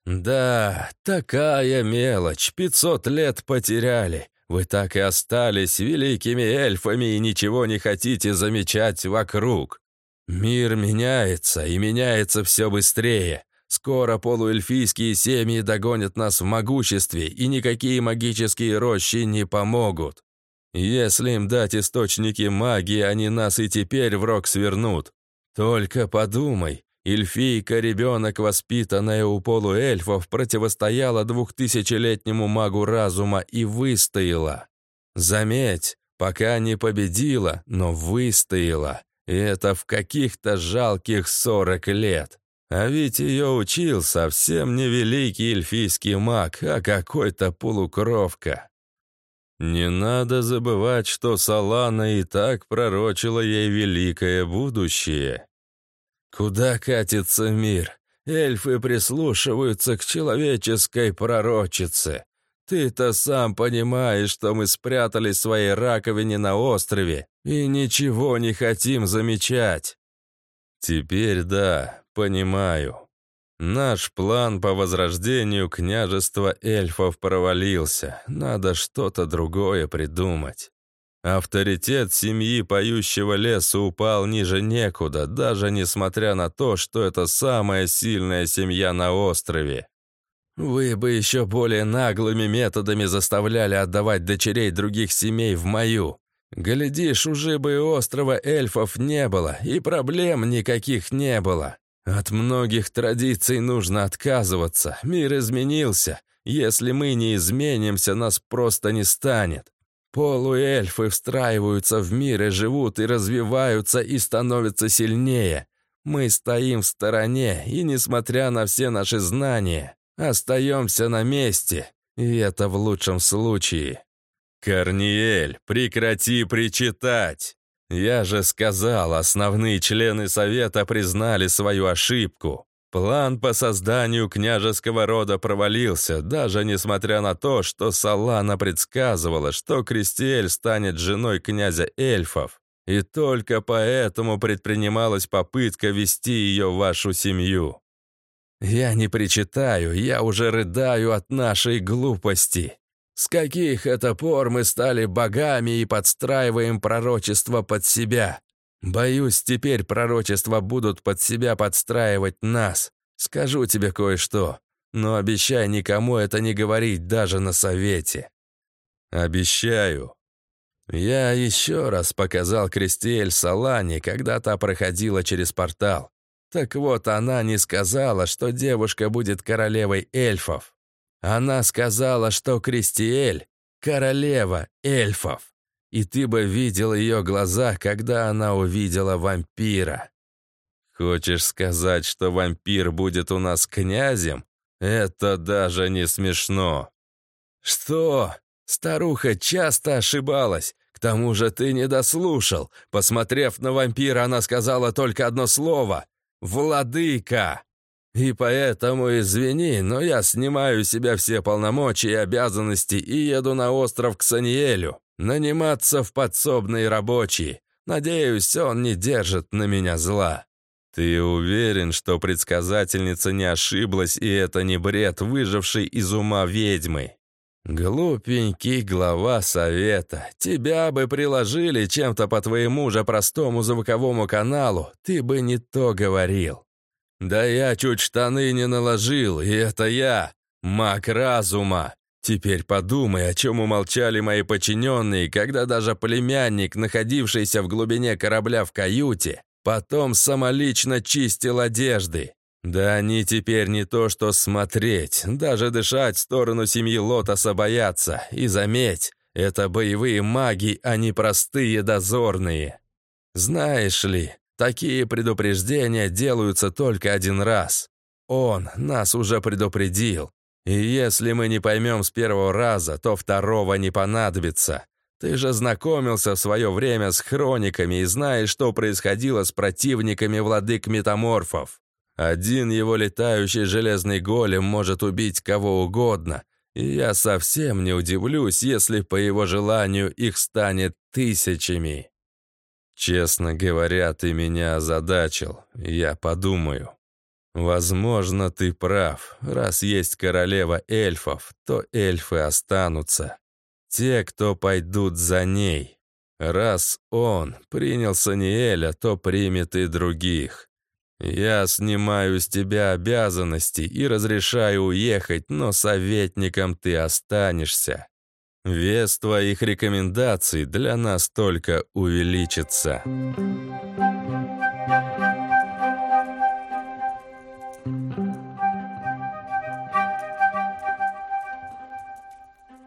[SPEAKER 1] Да, такая мелочь. Пятьсот лет потеряли. Вы так и остались великими эльфами и ничего не хотите замечать вокруг. Мир меняется, и меняется все быстрее. Скоро полуэльфийские семьи догонят нас в могуществе, и никакие магические рощи не помогут. Если им дать источники магии, они нас и теперь в рог свернут. Только подумай, эльфийка, ребенок, воспитанная у полуэльфов, противостояла двухтысячелетнему магу разума и выстояла. Заметь, пока не победила, но выстояла. И это в каких-то жалких сорок лет. А ведь ее учил совсем не великий эльфийский маг, а какой-то полукровка. Не надо забывать, что Салана и так пророчила ей великое будущее. Куда катится мир? Эльфы прислушиваются к человеческой пророчице. Ты-то сам понимаешь, что мы спрятались в своей раковине на острове и ничего не хотим замечать. Теперь да, понимаю. Наш план по возрождению княжества эльфов провалился. Надо что-то другое придумать. Авторитет семьи поющего леса упал ниже некуда, даже несмотря на то, что это самая сильная семья на острове. Вы бы еще более наглыми методами заставляли отдавать дочерей других семей в мою.
[SPEAKER 2] Глядишь, уже бы и острова эльфов не было, и проблем никаких не было. От многих традиций нужно отказываться, мир изменился. Если мы не изменимся, нас просто не станет. Полуэльфы встраиваются в мир и живут, и развиваются, и становятся сильнее. Мы стоим в стороне, и, несмотря на все наши знания, остаемся на месте, и это в лучшем случае.
[SPEAKER 1] «Корниель, прекрати причитать!» «Я же сказал, основные члены Совета признали свою ошибку. План по созданию княжеского рода провалился, даже несмотря на то, что Салана предсказывала, что Кристиэль станет женой князя эльфов, и только поэтому предпринималась попытка вести ее в вашу семью. Я не причитаю, я уже рыдаю от нашей глупости. С каких это пор мы стали богами и подстраиваем пророчество под себя? Боюсь, теперь пророчества будут под себя подстраивать нас. Скажу тебе кое-что, но обещай никому это не говорить даже на совете. Обещаю. Я еще раз показал Кристиэль Салане, когда та проходила через портал. Так вот, она не сказала, что девушка будет королевой эльфов. Она сказала, что Кристиэль — королева эльфов и ты бы видел ее глаза, когда она увидела вампира. Хочешь сказать, что вампир будет у нас князем? Это даже не смешно. Что? Старуха часто ошибалась. К тому же ты не дослушал. Посмотрев на вампира, она сказала только одно слово — «Владыка». И поэтому извини, но я снимаю с себя все полномочия и обязанности и еду на остров к Саниэлю. Наниматься в подсобные рабочие. Надеюсь, он не держит на меня зла. Ты уверен, что предсказательница не ошиблась, и это не бред, выживший из ума ведьмы? Глупенький глава совета. Тебя бы приложили чем-то по твоему же простому звуковому каналу, ты бы не то говорил. Да я чуть штаны не наложил, и это я, маг разума. Теперь подумай, о чем умолчали мои подчиненные, когда даже племянник, находившийся в глубине корабля в каюте, потом самолично чистил одежды. Да они теперь не то что смотреть, даже дышать в сторону семьи Лотоса боятся. И заметь, это боевые маги, а не простые дозорные. Знаешь ли, такие предупреждения делаются только один раз. Он нас уже предупредил, и если мы не поймем с первого раза, то второго не понадобится. Ты же знакомился в свое время с хрониками и знаешь, что происходило с противниками владык метаморфов. Один его летающий железный голем может убить кого угодно, и я совсем не удивлюсь, если по его желанию их станет тысячами. Честно говоря, ты меня озадачил. Я подумаю. Возможно, ты прав. Раз есть королева эльфов, то эльфы останутся. Те, кто пойдут за ней. Раз он принял Саниэля, то примет и других. Я снимаю с тебя обязанности и разрешаю уехать, но советником ты останешься. Вес твоих рекомендаций для нас только увеличится».